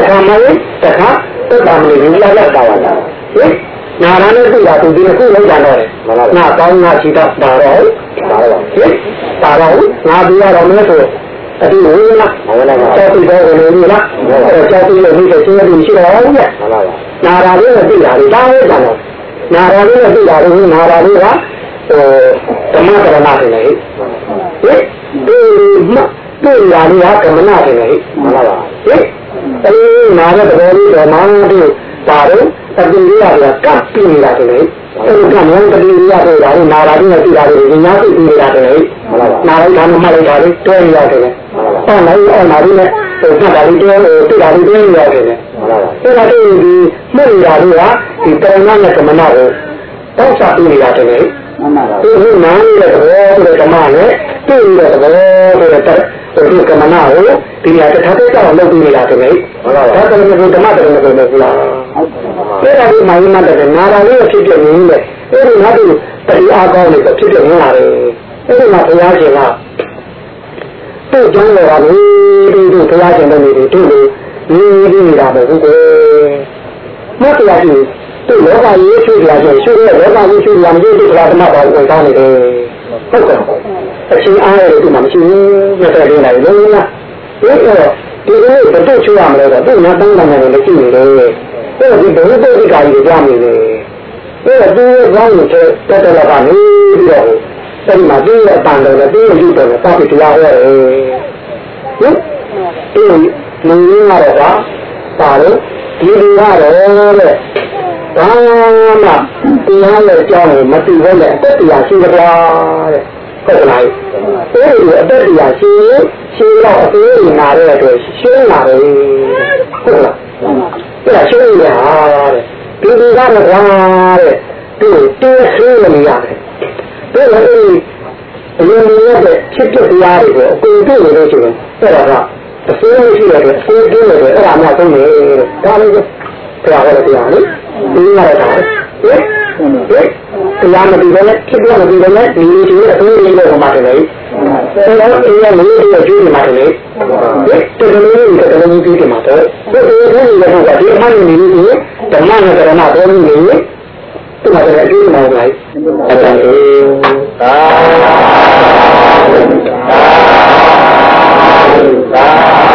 တခါမှရင်တခါသက်တာမနေဘူးလားလောက်တာပါလားဟင် နာရနဲ့သိတာသူဒီခုလောက်ကြတော့တယ်ငါကောင်းငါချီတော့ဒါတော့ဒါတော့ဟင်ဒါတော့ငါပြီးရတော့မလို့ဆိုအတူဝေးလားဟုတ်လားကျောက်ပြီးတော့ဝင်လို့လားအဲ့တော့ကျောက်ပြီးလို့ဒီလိုရှင်းလို့ရှိတော့ဟုတ်ရဲ့နာရာလေးနဲ့သိတာလေဒါပဲတော့နာရာလေးနဲ့သိတာလေနာရာလေးကဟိုဓမ္မကရဏတယ်လေဟင်ဒီမသိရာလေးကကမနာတယ်လေမှန်ပါပါဟင်အေးနာတဲ့တော်လေးတော့မောင်းတို့ ဒါတော့တတိယကကပ်ပြနေတာတည်းအဲ့ဒါကမှတတိယဆိုတာလေနာရာတိနဲ့သိတာလေညာသိပြီးနေတာတည်းနာလိုက်တာမှမလိုက်တာလေတွဲရတယ်လေအဲ့လိုက်အဲ့နာရီနဲ့ဟိုကတာလေးတွဲသိတာလေးတွဲရတယ်လေအဲ့ဒါတူဒီမှုရာလေးကဒီတောင်းနဲ့ကမနာကိုတောက်စားပြီးနေတာတည်းဒီဟိနာနေတဲ့သဘောဆိုတဲ့ဓမ္မနဲ့ တွေ့နေတဲ့သဘောဆိုတဲ့ဒီကမနာကိုဒီနေရာတစ်ထပ်တော့လုပ်ပြီးနေတာတည်းဟုတ်လားဒါတည်းကဓမ္မတည်းကလည်းဟုတ်လားအဲ့ဒါဒီမိုင်းမှတဲ့နာရာလေးဖြစ်ပြနေတယ်အဲ့ဒီငါတို့တရားကောင်းလို့ဖြစ်ပြနေတာလေအဲ့ဒီမှာဘုရားရှင်ကသူ့ကျောင်းတော်ကလေဒီဒီဘုရားရှင်တို့နေတို့လေဒီဒီနေတာပဲဟုတ်ကဲ့မဟုတ်လားဒီသူ့လောကကြီးရှိကြတယ်ရှိတဲ့လောကကြီးရှိလာမရှိတဲ့ဘုရားဓမ္မတော်ကိုကောင်းနေတယ် ဟုတ်ကဲ့အချင်းအားရတဲ့ဒီမှာမရှိဘူးမြတ်တဲ့လေးလိုက်လို့လားဒီတော့ဒီလိုဘယ်တော့ချူရမလဲတော့သူ့နာတန်းတန်းနဲ့လည်းကြည့်နေတယ်အဲ့တော့ဒီဘုရားတိတ်ကာကြီးကြားနေတယ်အဲ့တော့သူ့ကောင်းနေတဲ့တက်တက်လာကနေပြီးတော့အဲ့ဒီမှာသူ့ရဲ့အပန်တော်နဲ့သူ့ရဲ့လူတော်နဲ့တာပြီးတရားဟောတယ်ဟင်ဒီလူရင်းကတော့ကပါလို့ဒီလူကတော့တဲ့ ဘာမှတရားရဲ့အကြောင်းကိုမသိဘဲနဲ့အတက်တရားရှိကြပါတဲ့ဟုတ်လားအဲဒီအတက်တရားရှိရှိတော့အသေးကြီးနာတဲ့အတွက်ရှင်းလာတယ်ဟုတ်လားအဲ့ဒါရှင်းရတာတဲ့ဒီဒီကမကွာတဲ့ဒီတေးရှင်းနေရတယ်ဒီလိုအဲဒီအရင်ကဖြစ်ဖြစ်တရားတွေကိုအကုန်တွေ့နေလို့ရှိရင်အဲ့ဒါကအစိုးရရှိတဲ့အတွက်အစိုးရတင်းတယ်အဲ့ဒါမှဆုံးတယ်ဒါလည်းတရားဟောတရားလေ ဒီလိုတရားမပြီးဘဲနဲ့ဖြစ်ပြမပြီးဘဲနဲ့ဒီလိုဒီလိုအဆုံးလေးလောက်မှာတယ်လေအဲတော့အေးရလေးတွေကျွေးနေမှာတယ်လေဒီလိုလေးတွေတော်တော်ကြီးကျွေးနေမှာတော့ဒီလိုလေးတွေကဒီအမှန်နေနေဒီဓမ္မနဲ့ကရဏတော်ကြီးနေဒီမှာလည်းအကျိုးမှာပါအတန်ကြီးသာသာသာ